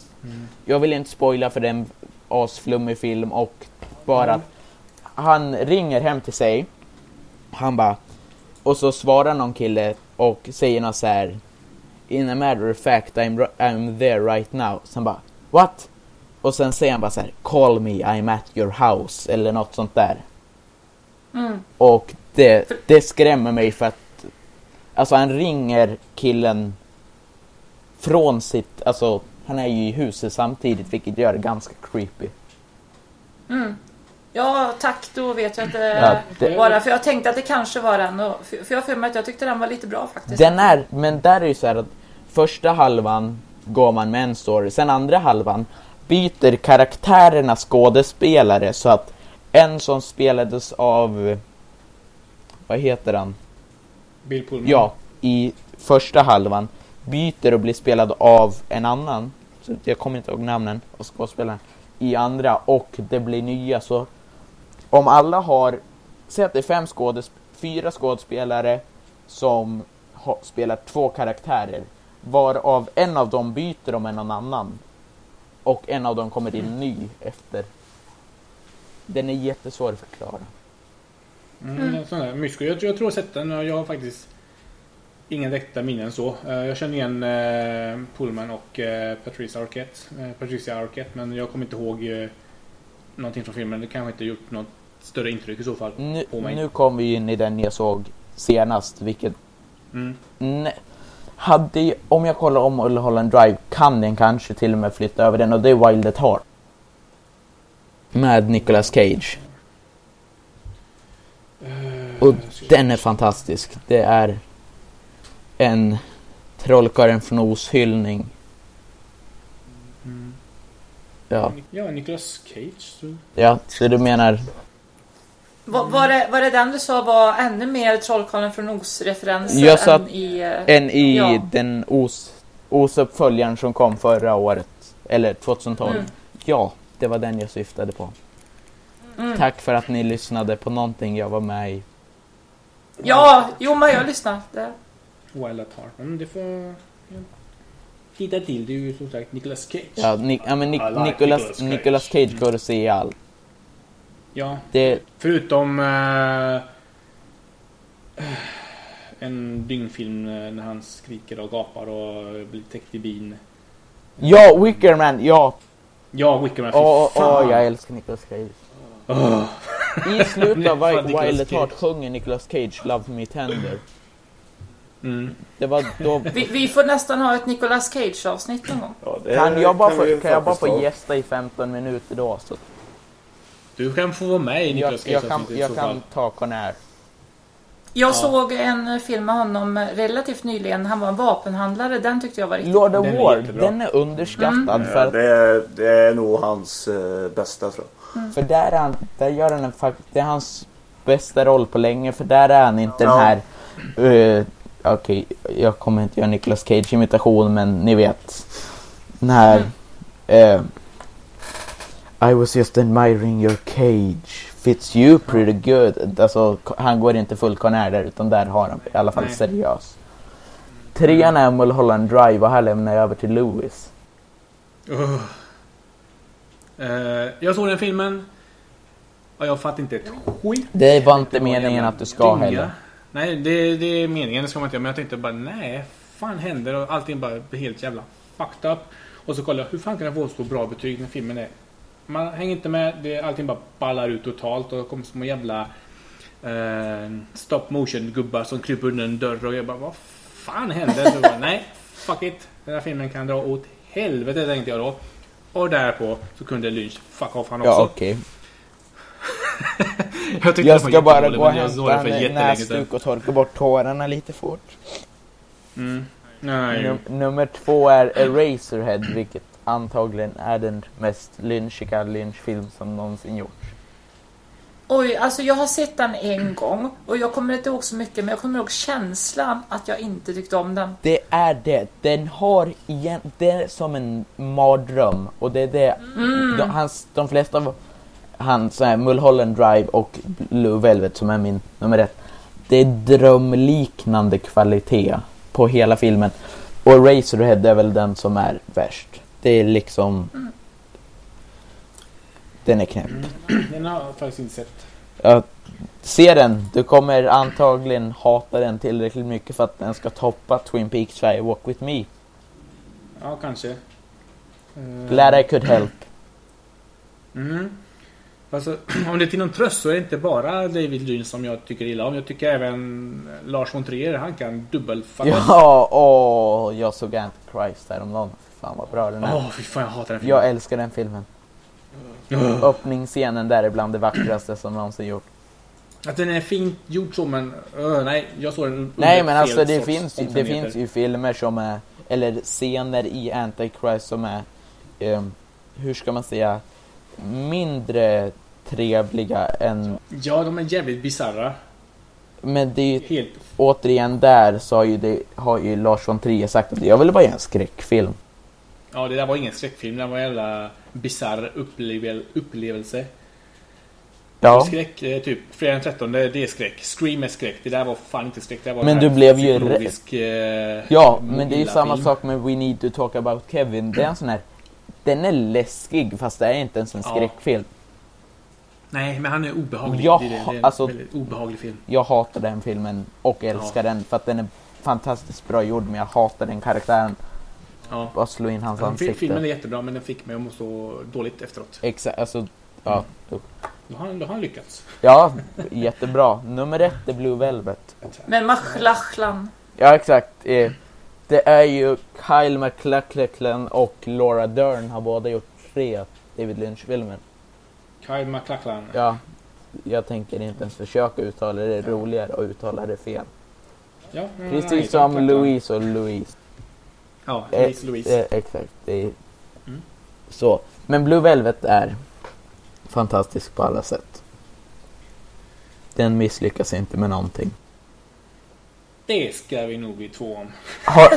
jag vill inte spoila för det är en asflummig film och bara att han ringer hem till sig. Han bara och så svarar någon kille och säger något så här. In a matter of fact I'm, I'm there right now. Sen bara What? Och sen säger han bara så här Call me I'm at your house eller något sånt där. Mm. Och det, det skrämmer mig för att Alltså han ringer killen från sitt, alltså han är ju i huset samtidigt vilket gör det ganska creepy. Mm. Ja, tack. Då vet jag inte Ja, det- bara. För jag tänkte att det kanske var den. Och, för, jag för mig att jag tyckte den var lite bra faktiskt. Den är, men där är ju så här att första halvan går man med en story, sen andra halvan byter karaktärerna skådespelare så att en som spelades av, vad heter han? Bill Pullman. Ja, i första halvan byter och blir spelad av en annan. Så jag kommer inte ihåg namnen och skådespelaren. I andra och det blir nya så om alla har, säg att det är fem skådesp fyra skådespelare som spelar två karaktärer. Varav en av dem byter de med någon annan. Och en av dem kommer in ny efter. Den är jättesvår att förklara. Mm, mysko. Jag, jag tror jag har sett den och jag har faktiskt inga direkta minnen så. Eh, Jag känner igen eh, Pullman och eh, Patricia Arquette. eh, Patricia Arquette men jag kommer inte ihåg någonting från filmen. Det kanske inte gjort något större intryck i så fall Nu, på mig. nu kom vi in i den jag såg senast, vilket Mm. Hade, om jag kollar om Mulholland Drive kan den kanske till och med flytta över den och det är Wild at Heart. Med Nicolas Cage. Eh, Och den är fantastisk. Det är en Trollkarlen från Oz-hyllning. Mm. Ja, Ja, Nicolas Cage. Så. ja, så du menar... Var, var, det, var det den du sa var ännu mer Trollkarlen från Oz-referenser Jag sa än i... eh, En i Ja. den Oz, Oz-uppföljaren som kom förra året. Eller 2012. Mm. Ja, det var den jag syftade på. Mm. Tack för att ni lyssnade på någonting jag var med i. Ja, jo men jag lyssnar. Det. Wild at Heart. Mm, det får hitta till. Det är ju som sagt Nicolas Cage. Ja, Ni, ja men Ni, I like Nicolas, Nicolas Cage. Nicolas Cage går att se i allt. Ja, Det, Förutom eh, en dyngfilm eh, när han skriker och gapar och blir täckt i bin. ja, Wickerman, ja. Ja, Wickerman. fy Åh, åh, fan. jag älskar Nicolas Cage. Åh. I slutet av Wild at Heart sjunger Nicolas Cage Love Me Tender. Mm. Det var då... Vi, vi får nästan ha ett Nicolas Cage-avsnitt någon gång. Ja, Kan jag bara, vi få, kan jag bara få gästa i 15 minuter då? Så Du kan få vara med i jag, Nicolas Cage jag, kan, jag kan ta Conair. Jag Ja. såg en film med honom relativt nyligen. Han var en vapenhandlare. Den tyckte jag var riktigt Lord of Den är War, jättebra. den är underskattad Mm. för Ja, att det, är, det är nog hans eh, bästa tror jag. För där, är han, där gör han en det är hans bästa roll på länge för där är han inte den Ja. här eh, Okej, jag kommer inte göra Nicolas Cage imitation men ni vet Den här eh, I was just admiring your cage. Fits you pretty good. Alltså, han går inte full Conair där utan där har han i alla fall Nej. seriös. Trean är Mulholland Drive och här lämnar jag över till Lewis. Uh. Eh, jag såg den filmen. Och jag fattar inte ett skit. Det var inte Det var en meningen att du ska dynga. heller. Nej, det, det är meningen. Det ska man inte göra. Men jag tänkte bara, nej. fan händer? Och allting bara helt jävla fucked up. Och så kollade jag, hur fan kan jag få så bra betyg när filmen är... Man hänger inte med. Det, allting bara ballar ut totalt. Och det kommer små jävla eh, stop motion gubbar som kryper under en dörr. Och jag bara, vad fan händer? Så bara, nej, fuck it. Den här filmen kan dra åt helvete tänkte jag då. Och därpå så kunde Lynch fuck off han också. Ja, okej. jag, Jag ska bara gå och hämta en näsduk och torka bort tårarna lite fort. Mm. Nej. Num- nummer två är Eraserhead, vilket antagligen är den mest lynchiga lynchfilm som någonsin gjorts. Oj, alltså jag har sett den en gång och jag kommer inte ihåg så mycket men jag kommer ihåg känslan att jag inte tyckte om den. Det är det. Den har igen, det är som en mardröm och det är det. De, hans, de flesta av hans så här, Mulholland Drive och Blue Velvet som är min nummer ett. Det är drömliknande kvalitet på hela filmen. Och Eraserhead är väl den som är värst. Det är liksom... Den är knäpp. Den har jag faktiskt inte sett. Ja, se den. Du kommer antagligen hata den tillräckligt mycket för att den ska toppa Twin Peaks Sverige Walk With Me. Ja, kanske. Eh, Glad I could help. Mm. Alltså, om det är till någon tröst så är det inte bara David Lynch som jag tycker illa om. Jag tycker även Lars von Trier, han kan dubbelfatta. Ja, åh, jag såg Antichrist häromdagen. Fan vad bra den är. Åh, fy fan jag hatar den filmen. Jag älskar den filmen. Öppningsscenen där är bland det vackraste som någonsin gjort. Att den är fint gjord så men öh, nej, jag såg den Nej men alltså det finns, ju, det finns ju filmer som är, eller scener i Antichrist som är, ehm, hur ska man säga, mindre trevliga än, Ja, de är jävligt bisarra. men det är ju Helt... återigen där så har ju, det, har ju Lars von Trier sagt att jag vill bara göra en skräckfilm. Ja, det där var ingen skräckfilm. Det var en jävla bisarr upplevel, upplevelse. Ja, Skräck, eh, typ Fredag den 13, det är skräck. Scream är skräck. Det där var fan inte skräck. Det var Men en du blev ju psykologisk, eh, ja men det är ju samma film. sak med We Need To Talk About Kevin. Det är en sån här, den är läskig fast det är inte ens en Ja. skräckfilm. Nej, men han är obehaglig. Ja, det, är det, är en alltså- obehaglig film. Jag hatar den filmen och älskar den för att den är fantastiskt bra gjord men jag hatar den karaktären. Ja. Bara slå in hans fil- Filmen är ansikte. jättebra, men den fick mig att må så dåligt efteråt. Exakt, alltså, ja. Då har, han- då har han lyckats. Ja, jättebra. Nummer ett är Blue Velvet. Men Machlachlan. Ja, exakt. Eh, Det är ju Kyle MacLachlan och Laura Dern har båda gjort tre David Lynch-filmer. Kyle MacLachlan. Ja, jag tänker inte ens försöka uttala det. Det är roligare att uttala det fel. Ja, Precis som Louise och Louise. Ja, Eh, Louise. Eh, exakt. Mm. så. Men Blue Velvet är fantastisk på alla sätt. Den misslyckas inte med någonting. Det ska vi nog bli två om. Har,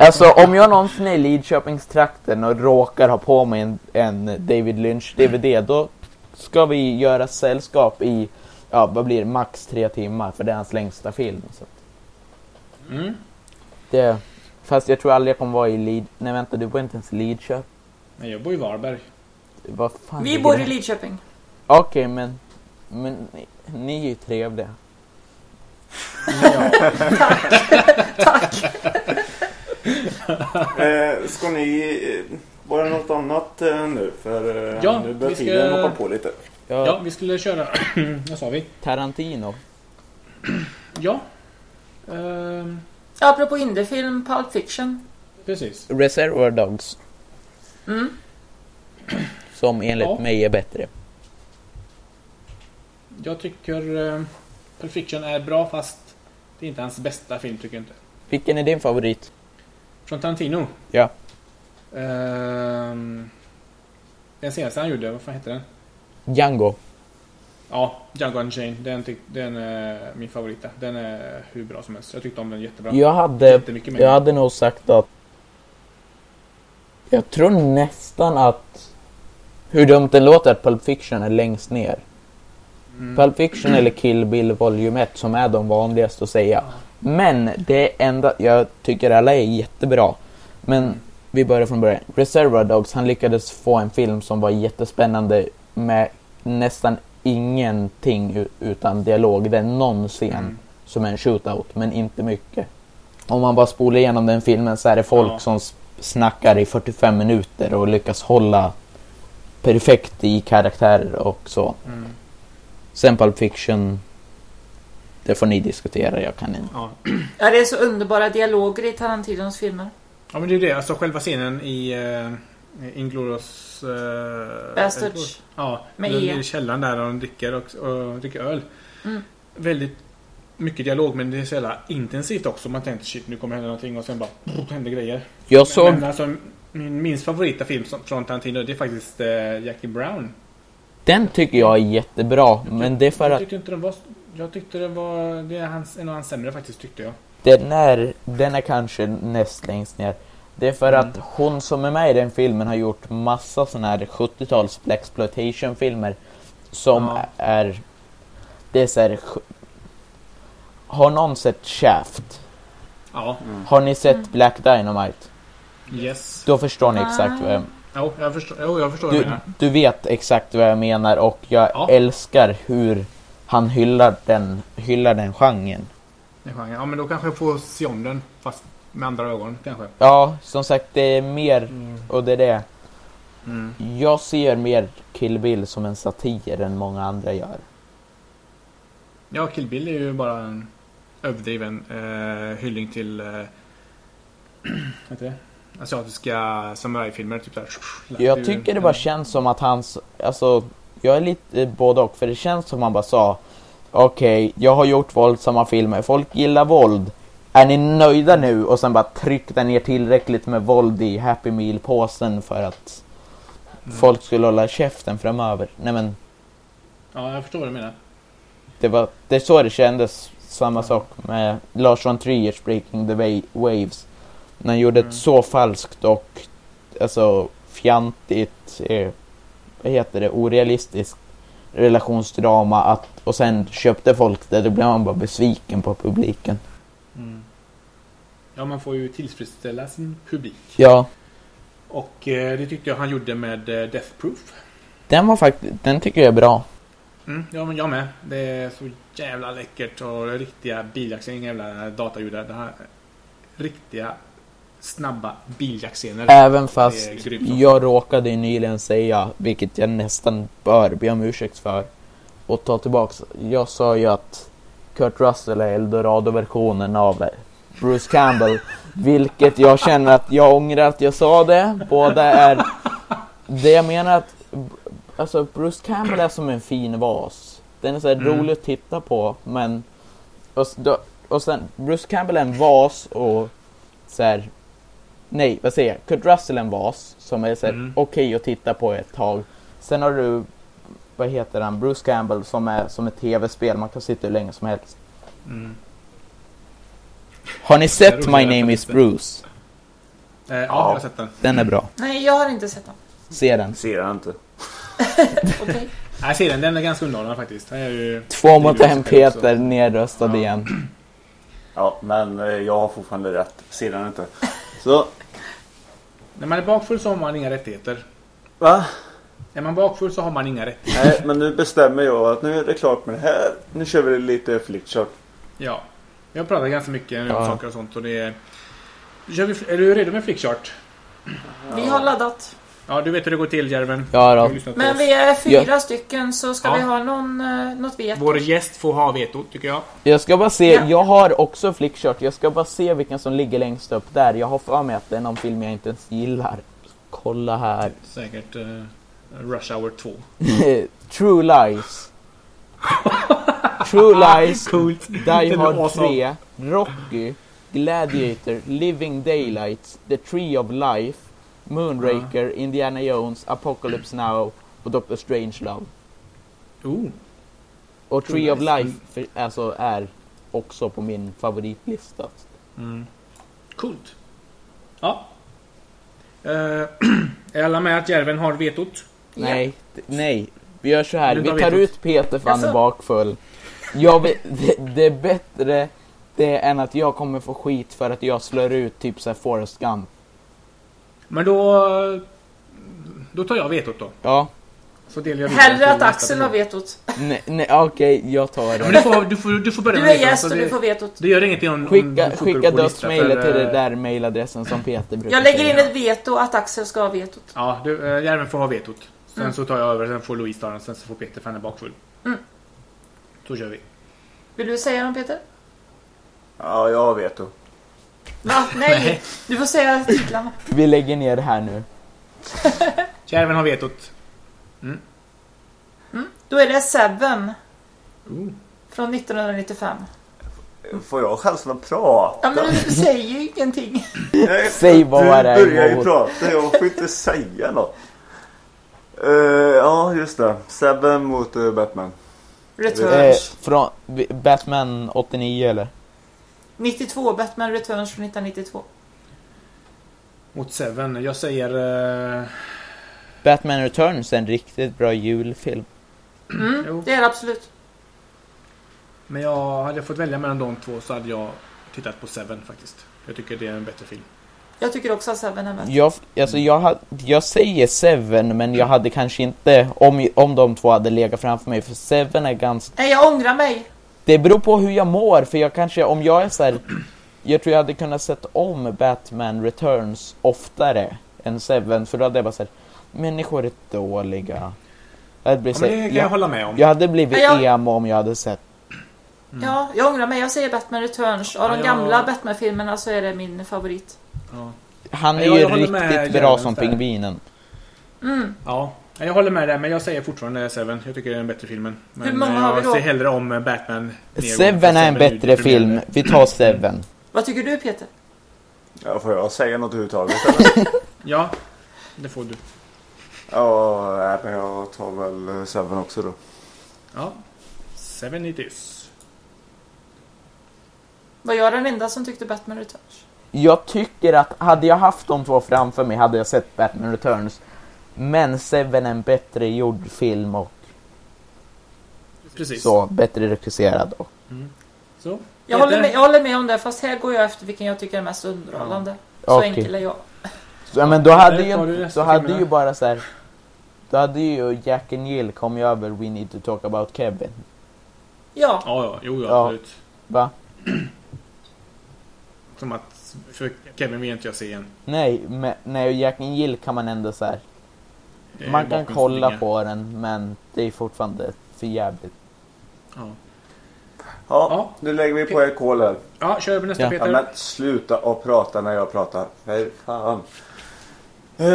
alltså om jag någonsin är i Lidköpingstrakten och råkar ha på mig en, en David Lynch DVD då ska vi göra sällskap i, ja vad blir det, max tre timmar för det är hans längsta film. Så Mm. det, fast jag tror aldrig jag kommer vara i Lid... Nej vänta, du bor inte ens i Lidköping. Nej, jag bor i Varberg. Vad fan Vi bor i Lidköping. Okej, men, men ni, ni är ju trevliga. Ja. Tack! Eh, ska ni... Eh, var det något annat eh, nu? För eh, Ja, nu börjar vi ska- tiden hoppa på lite. Ja, ja, vi skulle köra... Vad sa vi? Tarantino. Ja. Ehm, Apropå indiefilm, Pulp Fiction. precis. Reservoir Dogs. Mm. Som enligt Ja. mig är bättre. Jag tycker uh, Pulp Fiction är bra fast det är inte hans bästa film tycker jag inte. Vilken är din favorit? Från Tarantino. Ja. Ehm, den senaste han gjorde, vad fan heter den? Django. Ja, Django Unchained. Den, den är min favorit. Den är hur bra som helst. Jag tyckte om den jättebra. Jag hade, jag hade nog sagt att... Jag tror nästan att Hur dumt det låter att Pulp Fiction är längst ner. Pulp Fiction eller Kill Bill Volume 1 som är de vanligaste att säga. Men det enda, jag tycker alla är jättebra. Men vi börjar från början. Reservoir Dogs, han lyckades få en film som var jättespännande med nästan ingenting utan dialog. Det är någon scen som är en shootout, men inte mycket. Om man bara spolar igenom den filmen så är det folk Ja. som snackar i 45 minuter och lyckas hålla perfekt i karaktärer och så. Mm. Sen Pulp Fiction, det får ni diskutera, jag kan inte. Ja. Ja, det är så underbara dialoger i Tarantinos filmer. ja, men det är det. Alltså själva scenen i uh, Inglourious... Uh, Bastards. Ja, Med E. i källaren där de dricker, och, och dricker öl. Mm. Väldigt mycket dialog men det är så jävla intensivt också. Man tänker shit nu kommer hända någonting och sen bara pff, händer grejer. Jag såg, Men alltså, min minst favorita film som, från Tarantino det är faktiskt uh, Jackie Brown. den tycker jag är jättebra, men det är för jag att tyckte inte den var... Jag tyckte det var... Det är hans, en av hans sämre faktiskt tyckte jag. den är, den är kanske näst längst ner. Det är för Mm. att hon som är med i den filmen har gjort massa såna här 70-tals exploitation filmer som Ja. är, det är så här, har någon sett Shaft? Ja. Har ni sett Black Dynamite? Yes. Då förstår ni exakt vad jag Jo, jag förstår, jo, jag förstår du du, vet exakt vad jag menar och jag Ja. älskar hur han hyllar den, hyllar den genren. Den genren. Ja men då kanske jag får se om den fast med andra ögon kanske. Ja, som sagt det är mer, och det är det. Mm. Jag ser mer Kill Bill som en satir än många andra gör. Ja, Kill Bill är ju bara en överdriven eh, hyllning till eh, heter det? asiatiska samurajfilmer. Typ där. Jag tycker det bara känns som att hans, alltså, jag är lite både och, för det känns som han bara sa Okej, jag har gjort våldsamma filmer, folk gillar våld. Är ni nöjda nu? Och sen bara tryckte ner tillräckligt med våld i Happy Meal-påsen för att folk skulle hålla käften framöver. Nej men, Ja, jag förstår vad du menar. det var, det är så det kändes. Samma sak med Lars von Triers Breaking the Wa- Waves. När han gjorde ett så falskt och alltså fjantigt, eh, vad heter det, orealistiskt relationsdrama att, och sen köpte folk det, då blev man bara besviken på publiken. Ja, man får ju tillfredsställa sin publik. Ja, Och eh, det tyckte jag han gjorde med eh, Death Proof. den var faktiskt, den tycker jag är bra. Mm, ja, men jag med. Det är så jävla läckert och riktiga biljaktscener. Inga jävla dataljud där. Det här riktiga snabba biljaktscener. Även fast jag råkade ju nyligen säga, vilket jag nästan bör be om ursäkt för, och ta tillbaks. Jag sa ju att Kurt Russell är Eldorado-versionen av Bruce Campbell, vilket jag känner att jag ångrar att jag sa det. Båda är... Det jag menar att, alltså Bruce Campbell är som en fin vas. Den är så Mm. rolig att titta på, men... Och, och sen, Bruce Campbell är en vas och så här, Nej, vad säger jag? Kurt Russell är en vas som är så här, Mm. okej att titta på ett tag. Sen har du, vad heter han, Bruce Campbell som är som ett tv-spel. Man kan sitta hur länge som helst. Mm. Har ni sett My Name Is. Bruce? Eh, ja, jag har sett den. Den är bra. Nej, jag har inte sett den. Se den. Ser jag inte. Okej. Jag ser den. Den är ganska underhållande faktiskt. Ju... Två mot en. Peter, nedröstad Ja. igen. Ja, men eh, jag har fortfarande rätt. Ser den inte. Så, När man är bakfull så har man inga rättigheter. va? Är man bakfull så har man inga rättigheter. Nej, men nu bestämmer jag att nu är det klart med det här. Nu kör vi lite flickchart. Ja. Jag pratar ganska mycket nu om Ja. saker och sånt och det är... Kör vi, är du redo med flickchart? Vi har laddat. Ja, du vet hur det går till Järven. Ja då. Men vi är fyra stycken så ska Ja. vi ha någon, eh, något veto. Vår gäst får ha veto, tycker jag. Jag ska bara se, Ja. jag har också flickchart. Jag ska bara se vilken som ligger längst upp där. Jag har för mig att det är någon film jag inte ens gillar. Kolla här. Säkert eh, Rush Hour 2. True Lies. True Lies. Coolt. Die Hard awesome. 3. Rocky. Gladiator. Living Daylights. The Tree of Life. Moonraker. Indiana Jones. Apocalypse Now. Och Doctor Strangelove. Oh. Och True Tree of Lies. Life för, alltså, är också på min favoritlista. Mm. Coolt. Ja. Eh, är alla med att Järven har vetot? Nej, d- nej. Vi gör så här. Vi tar vetot. ut Peter är Jaså? bakfull. Jag vet, det, det är bättre det än att jag kommer få skit för att jag slår ut typ såhär Forrest Gump. Men då... Då tar jag vetot då. Ja. Så delar jag Hellre att Axel har vetot. Nej, nej okej, jag tar Ja, det. men du får, du får, du får börja Du med är vetot, gäst så och du får vetot. Det gör ingenting om, om Skicka, du får skicka dödsmejlet till det eh, där mailadressen som Peter brukar Jag lägger in säga. ett veto att Axel ska ha vetot. Ja, du, äh, Järven får ha vetot. Sen Mm. så tar jag över, sen får Louise ta den, sen så får Peter för han är bakfull. Mm. Så kör vi. Vill du säga något Peter? Ja, jag vet du. Va? Nej! Du får säga titlarna. Vi lägger ner det här nu. Järven har vetot. Då är det Seven Ooh. från 1995. Får jag chansen att prata? Ja men du säger ju ingenting. Nej, Säg vad du det är börjar ju prata, jag får inte säga något. Eh, ja, just det. Seven mot eh, Batman. Eh, Returns. från Batman 89 eller? 92, Batman Returns från 1992. Mot Seven. Jag säger... eh, Batman Returns är en riktigt bra julfilm. Mm, det är det absolut. men jag hade jag fått välja mellan de två så hade jag tittat på Seven faktiskt. Jag tycker det är en bättre film. Jag tycker också att Seven är bättre. Jag, alltså jag, jag säger Seven men jag hade kanske inte, om, om de två hade legat framför mig, för Seven är ganska... Nej, jag ångrar mig. Det beror på hur jag mår, för jag kanske, om jag är så här, Jag tror jag hade kunnat sett om Batman Returns oftare än Seven, för då hade jag bara såhär, människor är dåliga. Jag hade Ja, blivit men så, det kan jag jag, hålla med om. jag hade blivit Ja, jag- emo om jag hade sett. Ja, jag ångrar mig. Jag säger Batman Returns. Av Ja, de jag- gamla Batman-filmerna så är det min favorit. Ja. Han är Ja, ju jag riktigt bra som där. pingvinen. Mm. Ja, jag håller med där, men jag säger fortfarande Seven. Jag tycker det är den bättre filmen. Men Hur många jag har vi då? ser hellre om Batman. Seven är en bättre film, vi tar Seven. Vad tycker du Peter? Ja, får jag säga något överhuvudtaget? Ja, det får du. Ja, nej, men jag tar väl Seven också då. Ja, Seven it is. Var jag den enda som tyckte Batman Returns? Jag tycker att hade jag haft de två framför mig hade jag sett Batman Returns. Men Seven är en bättre gjord film och Precis. så bättre regisserad. Och. Så. Jag håller, med, jag håller med om det, fast här går jag efter vilken jag tycker är mest underhållande. Så Okej. enkel är jag. Så, ja, men då Ja, hade ju, då hade ju bara så här. Då hade ju Jack and Jill kommit över We need to talk about Kevin. Ja, Ja, ja, jo, ja, Ja. absolut. Va? Som att, för Kevin vill inte jag se igen. Nej, men nej, Jack and Jill kan man ändå så här. Man kan kolla på den men det är fortfarande för jävligt. Ja. Ja, Ja. nu lägger vi på er kol här. ja, kör vi nästa Ja. Ja, Peter. men sluta och prata när jag pratar. Nej, fan. Eh,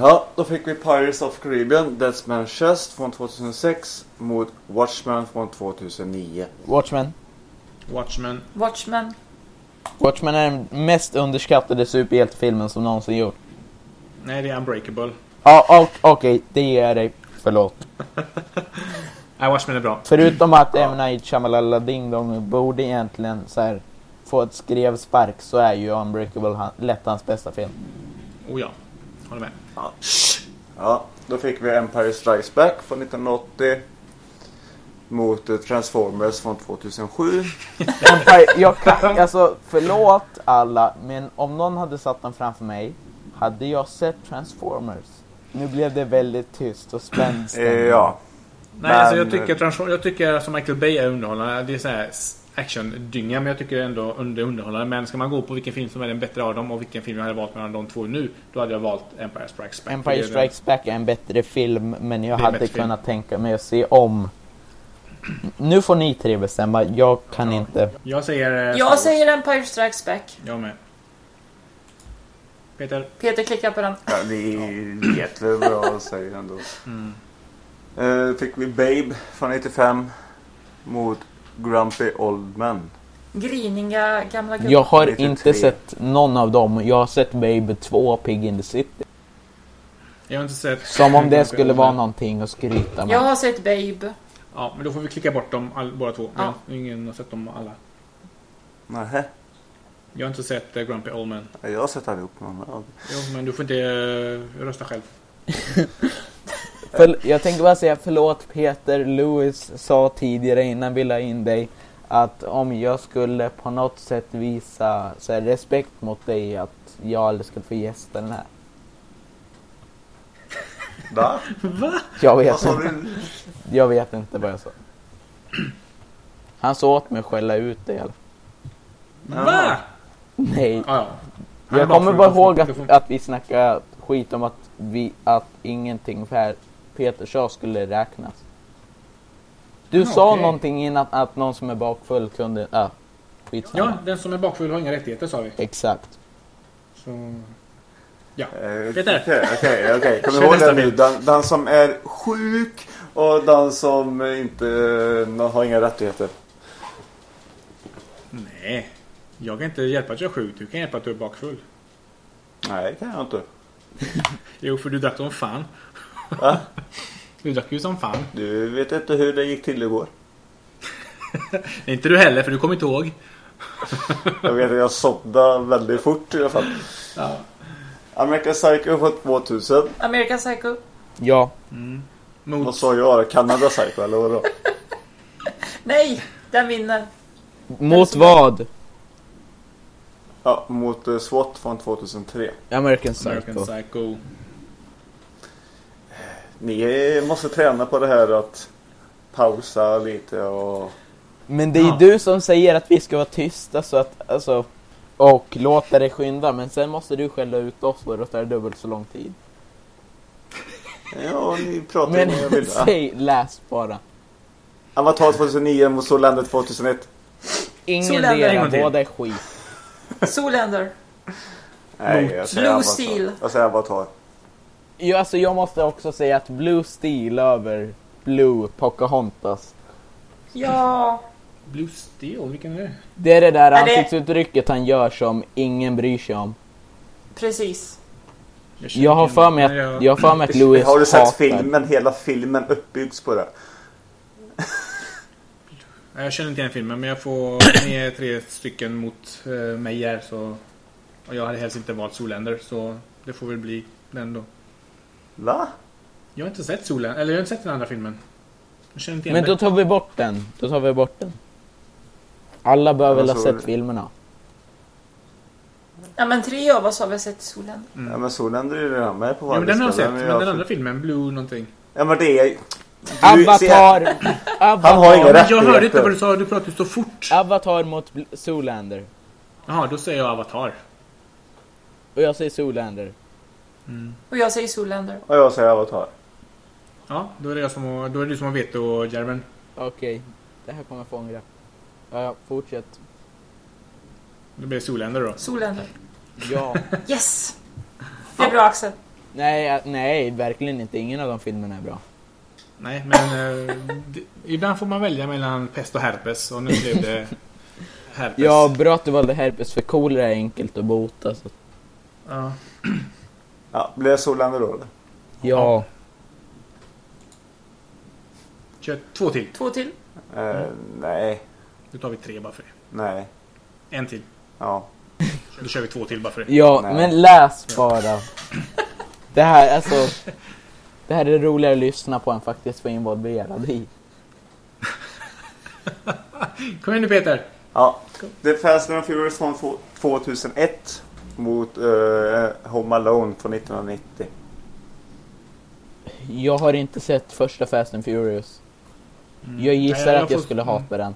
ja, då fick vi Pirates of Caribbean, Dead Man's Chest från 2006 mot Watchmen från 2009. Watchmen. Watchmen. Watchmen. Watchmen är den mest underskattade superhjältefilmen som någonsin gjorts. Nej, det är Unbreakable. Ja, och- okej, det ger jag dig. Förlåt. Nej, Watchmen är bra. Förutom att M. Night Shyamalan Ding Dong borde egentligen så här, få ett skrevspark så är ju Unbreakable han, lätt hans bästa film. Oh ja, håller med. Ja. ja, då fick vi Empire Strikes Back från 1980 mot eh, Transformers från 2007. Empire, jag kan, alltså förlåt alla, men om någon hade satt den framför mig hade jag sett Transformers. Nu blev det väldigt tyst och spänd Eh, ja, Nej, Men- alltså jag tycker, transform- jag tycker som Michael Bay är underhållande. Det är så här action-dynga, men jag tycker ändå under underhållande. Men ska man gå på vilken film som är den bättre av dem och vilken film jag hade valt mellan de två nu, då hade jag valt Empire Strikes Back. Empire Strikes Back är en bättre film, men jag hade bättre film. kunnat tänka mig att se om. Nu får ni tre bestämma, jag kan Ja. inte. Jag säger... eh, Jag säger Empire Strikes Back. Jag med. Peter? Peter klickar på den. ja vi vet väl vad jag säger ändå. Mm. Eh, fick vi Babe från 95 mot Grumpy Old Man. Griniga gamla gubbar. Jag har 93. inte sett någon av dem. Jag har sett Baby 2 Pig in the City. Jag har inte sett... Som om det skulle vara någonting att skryta Jag med. har sett Babe. Ja, men då får vi klicka bort dem all, båda två. Ja. Men ingen har sett dem alla. Nähä, Jag har inte sett uh, Grumpy Old Man. jag har sett allihop. men, ja. Jo, men du får inte eh, rösta själv. För, jag tänkte bara säga förlåt Peter, Louis sa tidigare innan vi la in dig att om jag skulle på något sätt visa så här, respekt mot dig att jag aldrig skulle få gästa den här. Va? Jag Vad vet sa inte. du? Jag vet inte vad jag sa. Han sa åt mig att skälla ut dig i alla fall. Va? Nej. Ja, ja. Jag kommer bara ihåg att, att vi snackade skit om att, vi, att ingenting för Peter sa skulle räknas. Du Ja, sa okej. någonting innan att någon som är bakfull kunde... Ah, skitsamma. Ja, den som är bakfull har inga rättigheter sa vi. Exakt. Så... Ja. Eh, Peter. Okej, okej, okej. Kom ihåg det nu. Den, den som är sjuk och den som inte eh, har inga rättigheter. Nej. Jag kan inte hjälpa att jag är sjuk. Du kan hjälpa att du är bakfull. Nej, det kan jag inte. Jo, för du drack som fan. Va? Du drack ju som fan. Du vet inte hur det gick till igår. Det är inte du heller, för du kommer inte ihåg. Jag vet att jag somnade väldigt fort i alla fall. Ja. American Psycho på 2000. American Psycho. Ja. Vad Mot... sa jag? Canada Psycho eller vadå? Nej, den vinner. Mot vad? Ja, mot eh, SWAT från 2003. American Psycho. American Psycho. Ni måste träna på det här att pausa lite och... Men det är ju Ja. du som säger att vi ska vara tysta så att, alltså, och låta det skynda. Men sen måste du skälla ut oss och då tar det dubbelt så lång tid. Ja, ni pratar Men om vad jag vill. säg, läs bara. Avatar 2009 mot Soländer 2001. Ingen del, båda är skit. Zoolander. Nej, jag säger Blue Avatar. Steel. Jag säger Avatar. Ja, alltså jag måste också säga att Blue Steel över Blue Pocahontas. Ja. Blue Steel, vilken är det? Det är det där Är det- ansiktsuttrycket han gör som ingen bryr sig om. Precis. Jag har inte för mig igen- att, jag har för mig att Louis Har du sett hatar- filmen? Hela filmen uppbyggs på det. Jag känner inte igen filmen, men jag får... Ni är tre stycken mot eh, mig här, så... Och jag hade helst inte valt Zoolander, så det får väl bli den då. Va? Jag har inte sett Zoolander, eller jag har inte sett den andra filmen. Jag känner inte igen Men då tar vi bort den. Då tar vi bort den. Alla bör väl ha Alltså- sett filmerna. Ja men tre av oss har väl sett Zoolander. Ja men Soländer är ju redan med på Jo, men den har jag sett, men den jag- andra filmen, Blue någonting. Ja men det är... Du Avatar! Avatar, Han har inga Men jag rättigheter. hörde inte vad du sa, du pratade så fort. Avatar mot Zoolander. Jaha, då säger jag Avatar. Och jag säger Zoolander. Och jag säger Zoolander. Och jag säger Avatar. Ja, då är det jag som då är det du som har veto, Järven. Okej, det här kommer jag få ångra. Ja, ja, fortsätt. Det blir Zoolander då. Zoolander. Ja. Yes! Det är bra Axel. nej, nej, verkligen inte. Ingen av de filmerna är bra. Nej, men eh, d- ibland får man välja mellan pest och herpes och nu blev det herpes. Ja, bra att du valde herpes för kolera är enkelt att bota. Så. Ja. Ja, blir det Soländer då eller? Ja. Kör två till. Två till. Eh, nej. Nu tar vi tre bara för det. Nej. En till. Ja. Då kör vi två till bara för det. Ja, Nej. men läs bara. Det här, alltså. Det här är roligare att lyssna på än faktiskt få involverad i. Kom igen nu Peter. Ja. The Fast and Furious från två- 2001 mot eh, Home Alone från 1990. Jag har inte sett första Fast and Furious. Jag gissar Nej, jag att jag får- skulle hata den.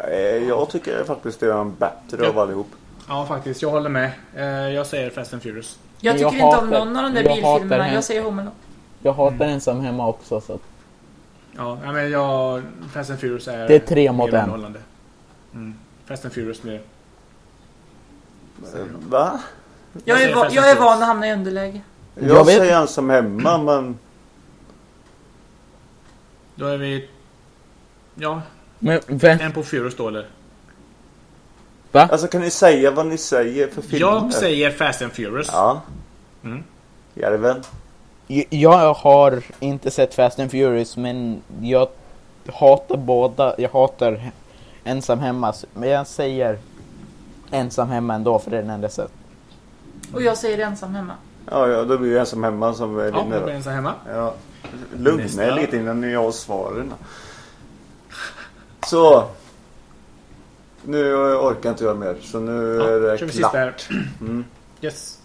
Eh, jag tycker faktiskt det är den bättre Ja. av allihop. Ja, faktiskt. Jag håller med. Eh, Jag säger Fast and Furious. Jag tycker jag inte om någon av de där jag bilfilmerna. Jag säger Home Alone. Jag hatar ensam hemma också så Ja, men jag... Fast and Furious är... Det är tre mot en. Mm. Fast and Furious blir... Va? Jag säger är, va- jag är van att hamna i underläge. Jag, Jag vet- säger ensam hemma men... Då är vi... Ja, Men vem? en på Furious då eller? Alltså kan ni säga vad ni säger för filmer? Jag säger Fast and Furious. Ja. Mm. Järven? Jag har inte sett Fast and Furious men jag hatar båda. Jag hatar ensam hemma. Men jag säger ensam hemma ändå för det är den enda sett. Och jag säger ensam hemma. Ja, ja, då blir det ensam hemma som är Ja, vinner då då. blir en så hemma. Ja. Lugna er lite innan ni har svaren. Så. Nu orkar inte jag mer. Så nu är Ja, det kör vi sista klart. här. Mm. Yes.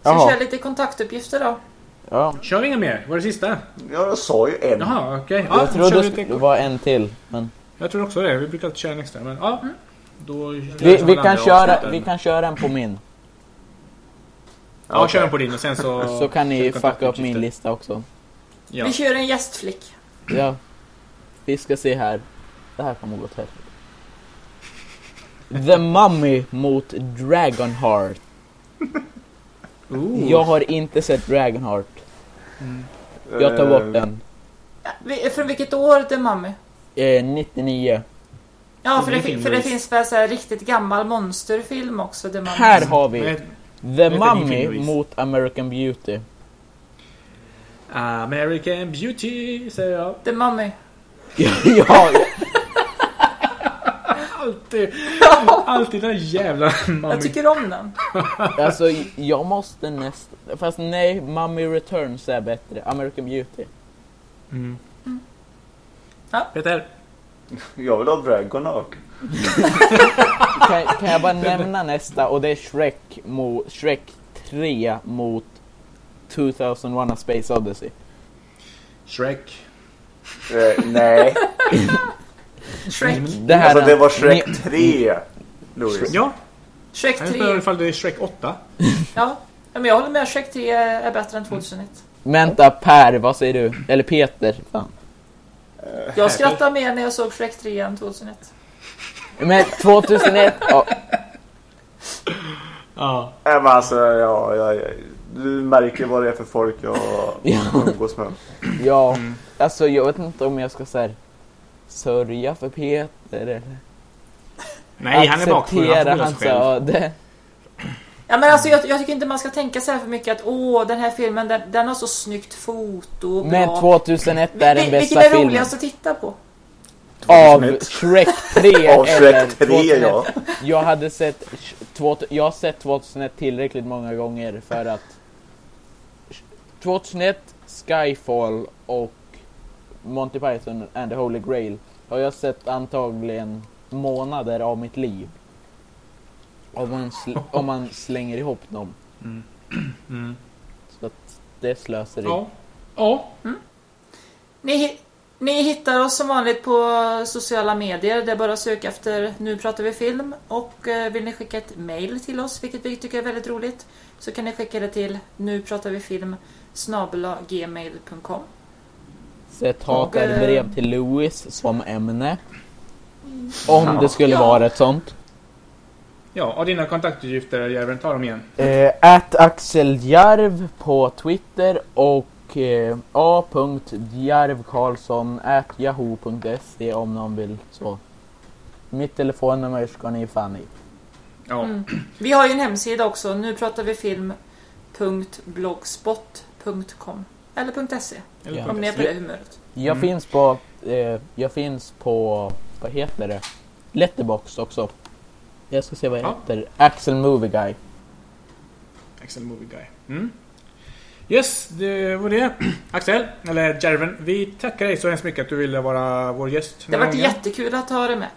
Ska vi köra lite kontaktuppgifter då? Ja, Kör vi inga mer? Var det sista? Ja, jag sa ju en. Jaha, okej. Ja, jag trodde det lite- vara en till. Men Jag tror också det. Vi brukar alltid köra en extra. Men ja, då vi, vi, kan köra, vi kan köra en på min. Ja, Okej. kör den på din och sen så... Så kan ni fucka upp min lista också. Ja. Vi kör en gästflick. Ja. Vi ska se här. Det här kommer gå åt helvete. The Mummy mot Dragonheart. Ooh. Jag har inte sett Dragonheart. Jag tar bort Eh, den. Ja, Från vilket år The Mummy? Eh, 99. Ja, för Det för det finns väl så här riktigt gammal monsterfilm också, The Mummy. Här har vi The Mummy mot American Beauty. American Beauty, säger jag. The Mummy. Ja, Alltid, alltid den jävla mamma. Jag tycker om den. alltså jag måste nästan... Fast nej, Mummy Returns är bättre. American Beauty. Mm. Ja. Peter. Jag vill ha Dragonark. Kan, kan jag bara nämna nästa och det är Shrek, mot, Shrek 3 mot 2001 A Space Odyssey. Shrek. Eh, nej. Shrek. Det här Alltså det var ni- Shrek 3. Louis. Ja, Shrek jag undrar 3. ifall det är Shrek 8. Ja. ja, men jag håller med. Shrek 3 är bättre än 2001. Vänta Per, vad säger du? Eller Peter? Fan. Jag skrattade mer när jag såg Shrek 3 än 2001. Men 2001, ja, Ja. Nej men alltså, ja, ja, ja. Du märker vad det är för folk jag Ja. umgås med. ja alltså jag vet inte om jag ska säga sörja för Peter eller Nej, han är bakfull. Han får hans öde. Ja, men alltså, jag, jag tycker inte man ska tänka så här för mycket att åh, den här filmen den, den har så snyggt foto. och Men bra. 2001 är den bästa Vilken är filmen. roligast att titta på? Av 2001. Shrek 3 Av eller Shrek 3 2001. ja. Jag hade sett, två- jag har sett 2001 tillräckligt många gånger för att 2001, Skyfall och Monty Python and the Holy Grail har jag sett antagligen månader av mitt liv. Om man, sl- om man slänger ihop dem. Mm. Så att det är slöseri. Ja. Ja. Ni, hi- ni hittar oss som vanligt på sociala medier. Det är bara att söka efter Nu pratar vi film. Och eh, vill ni skicka ett mail till oss, vilket vi tycker är väldigt roligt, så kan ni skicka det till nu pratar vi film gmail.com. Sätt hatade Och, eh, brev till Louis som ämne. Om det skulle Ja. vara ett sånt. Ja, och dina kontaktuppgifter, Järven, ta dem igen. Eh, At Axel Jarv på Twitter och eh, a.jarvkarlsson at yahoo.se om någon vill så. Mitt telefonnummer ska ni fan i. Ja. Mm. Vi har ju en hemsida också, nu pratar vi film.blogspot.com eller .se Ja. om ni är på det humöret. Jag Mm. finns på, eh, jag finns på, vad heter det? Letterbox också. Jag ska se vad jag Ja. heter. Axel Movie Guy. Axel Movie Guy. Mm. Yes, det var det. Axel, eller Järven, vi tackar dig så hemskt mycket att du ville vara vår gäst. Det har varit jättekul att ha dig med.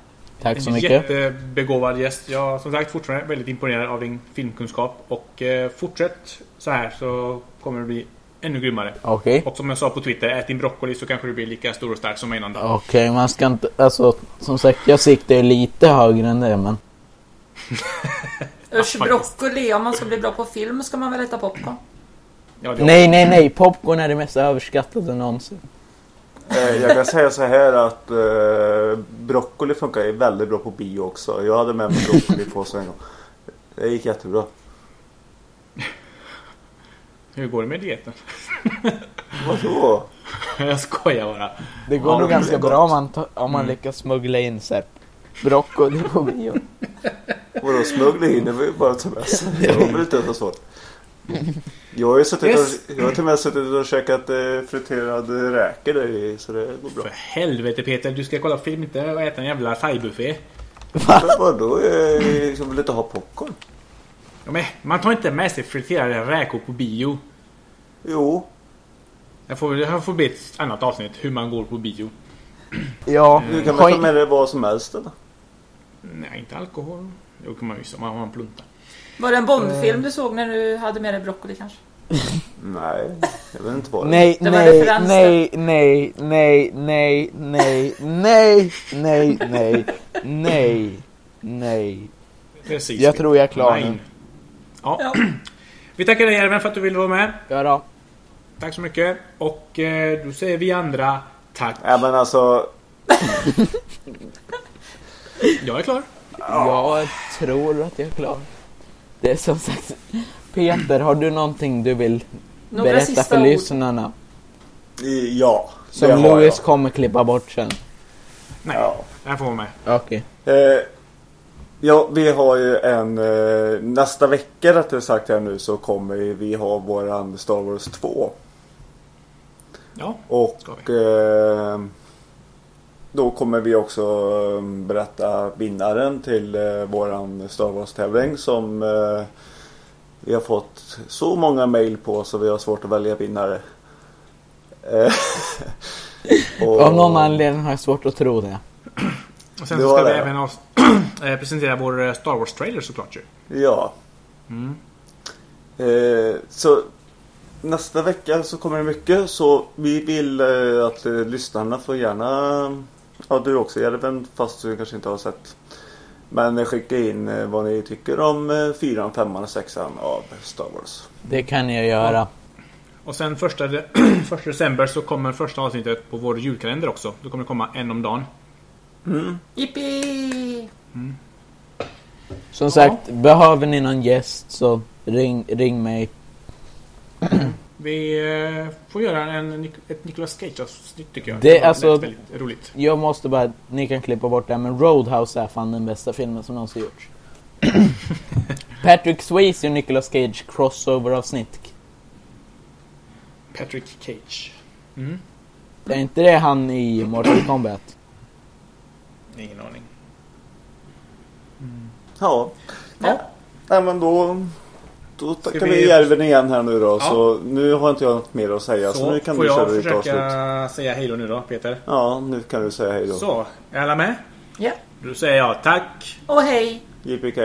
Tack så En mycket. jättebegåvad gäst. Jag är som sagt fortfarande väldigt imponerad av din filmkunskap. Och eh, fortsätt så här så kommer det bli ännu grymmare. Okej. Och som jag sa på Twitter, ät din broccoli så kanske du blir lika stor och stark som innan. Okej, man ska inte, alltså som sagt jag siktar ju lite högre än det men. Usch, broccoli. Om man ska bli bra på film ska man väl äta popcorn? Ja, Nej, nej, nej. Popcorn är det mest överskattade någonsin. Eh, Jag kan säga så här att eh, broccoli funkar ju väldigt bra på bio också. Jag hade med mig broccoli på så en gång. Det gick jättebra. Hur går det med dieten? Vadå? jag skojar bara. Det går Ja, nog ganska bra om man, ta, om man Mm. lyckas smuggla in sig broccoli på bio. Vadå smuggla in? Det var ju bara att ta med sig. Det var väl inte så svårt. Jag har ju suttit Yes. och, jag har till och med suttit och käkat eh, friterade räkor där i så det går bra. För helvete Peter, du ska kolla film inte och äta en jävla thaibuffé. Men vadå? Jag liksom vill inte ha popcorn. Ja, men man tar inte med sig friterade räkor på bio. Jo. Det får, det här får bli ett annat avsnitt. Hur man går på bio. Ja, Du kan har väl ta med dig vad som helst eller? Nej, inte alkohol. Jo, kan man ju om man har en plunta. Var det en Bondfilm du såg när du hade med dig broccoli kanske? Nej, jag vet inte vad det Nej, Det nej, nej, nej, nej, nej, nej, nej, nej, nej, nej, nej. Precis. Jag tror jag är klar Nej. nu. Ja. Ja. Vi tackar dig Järven för att du ville vara med. Ja då. Tack så mycket. Och eh, då säger vi andra tack. Ja men alltså, Jag är klar. Jag tror att jag är klar. Det är som sagt... Peter, har du någonting du vill Några berätta för ord? lyssnarna? ja. Som har Louis jag. kommer klippa bort sen. Nej, Ja. jag får vara med. Okej. Eh, ja, vi har ju en... Eh, nästa vecka rättare sagt här nu så kommer vi ha våran Star Wars 2. Ja. Och Ska eh, då kommer vi också eh, berätta vinnaren till eh, våran Star Wars tävling som eh, vi har fått så många mail på så vi har svårt att välja vinnare. Eh, och- Av någon anledning har jag svårt att tro det. Och sen så ska vi det. även av, eh, presentera vår Star Wars-trailer såklart ju. Ja. Mm. Eh, så nästa vecka så kommer det mycket så vi vill eh, att eh, lyssnarna får gärna Ja du också Järven fast du kanske inte har sett Men eh, skicka in eh, vad ni tycker om eh, fyran, femman och sexan av Star Wars. Det kan jag göra. Och sen första, de- första december så kommer första avsnittet på vår julkalender också. Då kommer det komma en om dagen. Jippi! Som sagt, behöver ni någon gäst så ring, ring mig. Vi eh, får göra en, ett Nicolas Cage-avsnitt tycker jag. Det är lät alltså- väldigt roligt. Jag måste bara, ni kan klippa bort det men Roadhouse är fan den bästa filmen som någonsin gjorts. Patrick Swayze och Nicolas Cage crossover-avsnitt. Patrick Cage. Mm. Är inte det han i Mortal Kombat? Ingen aning. Ja. Ja. Nej men då då tackar vi, vi järven igen här nu då. Ja. Så nu har inte jag något mer att säga. Så, så nu kan du köra ditt avslut. Får jag försöka säga hej då nu då, Peter? Ja, nu kan du säga hej då. Så, är alla med? Ja. Då säger jag tack. Och hej. JPK.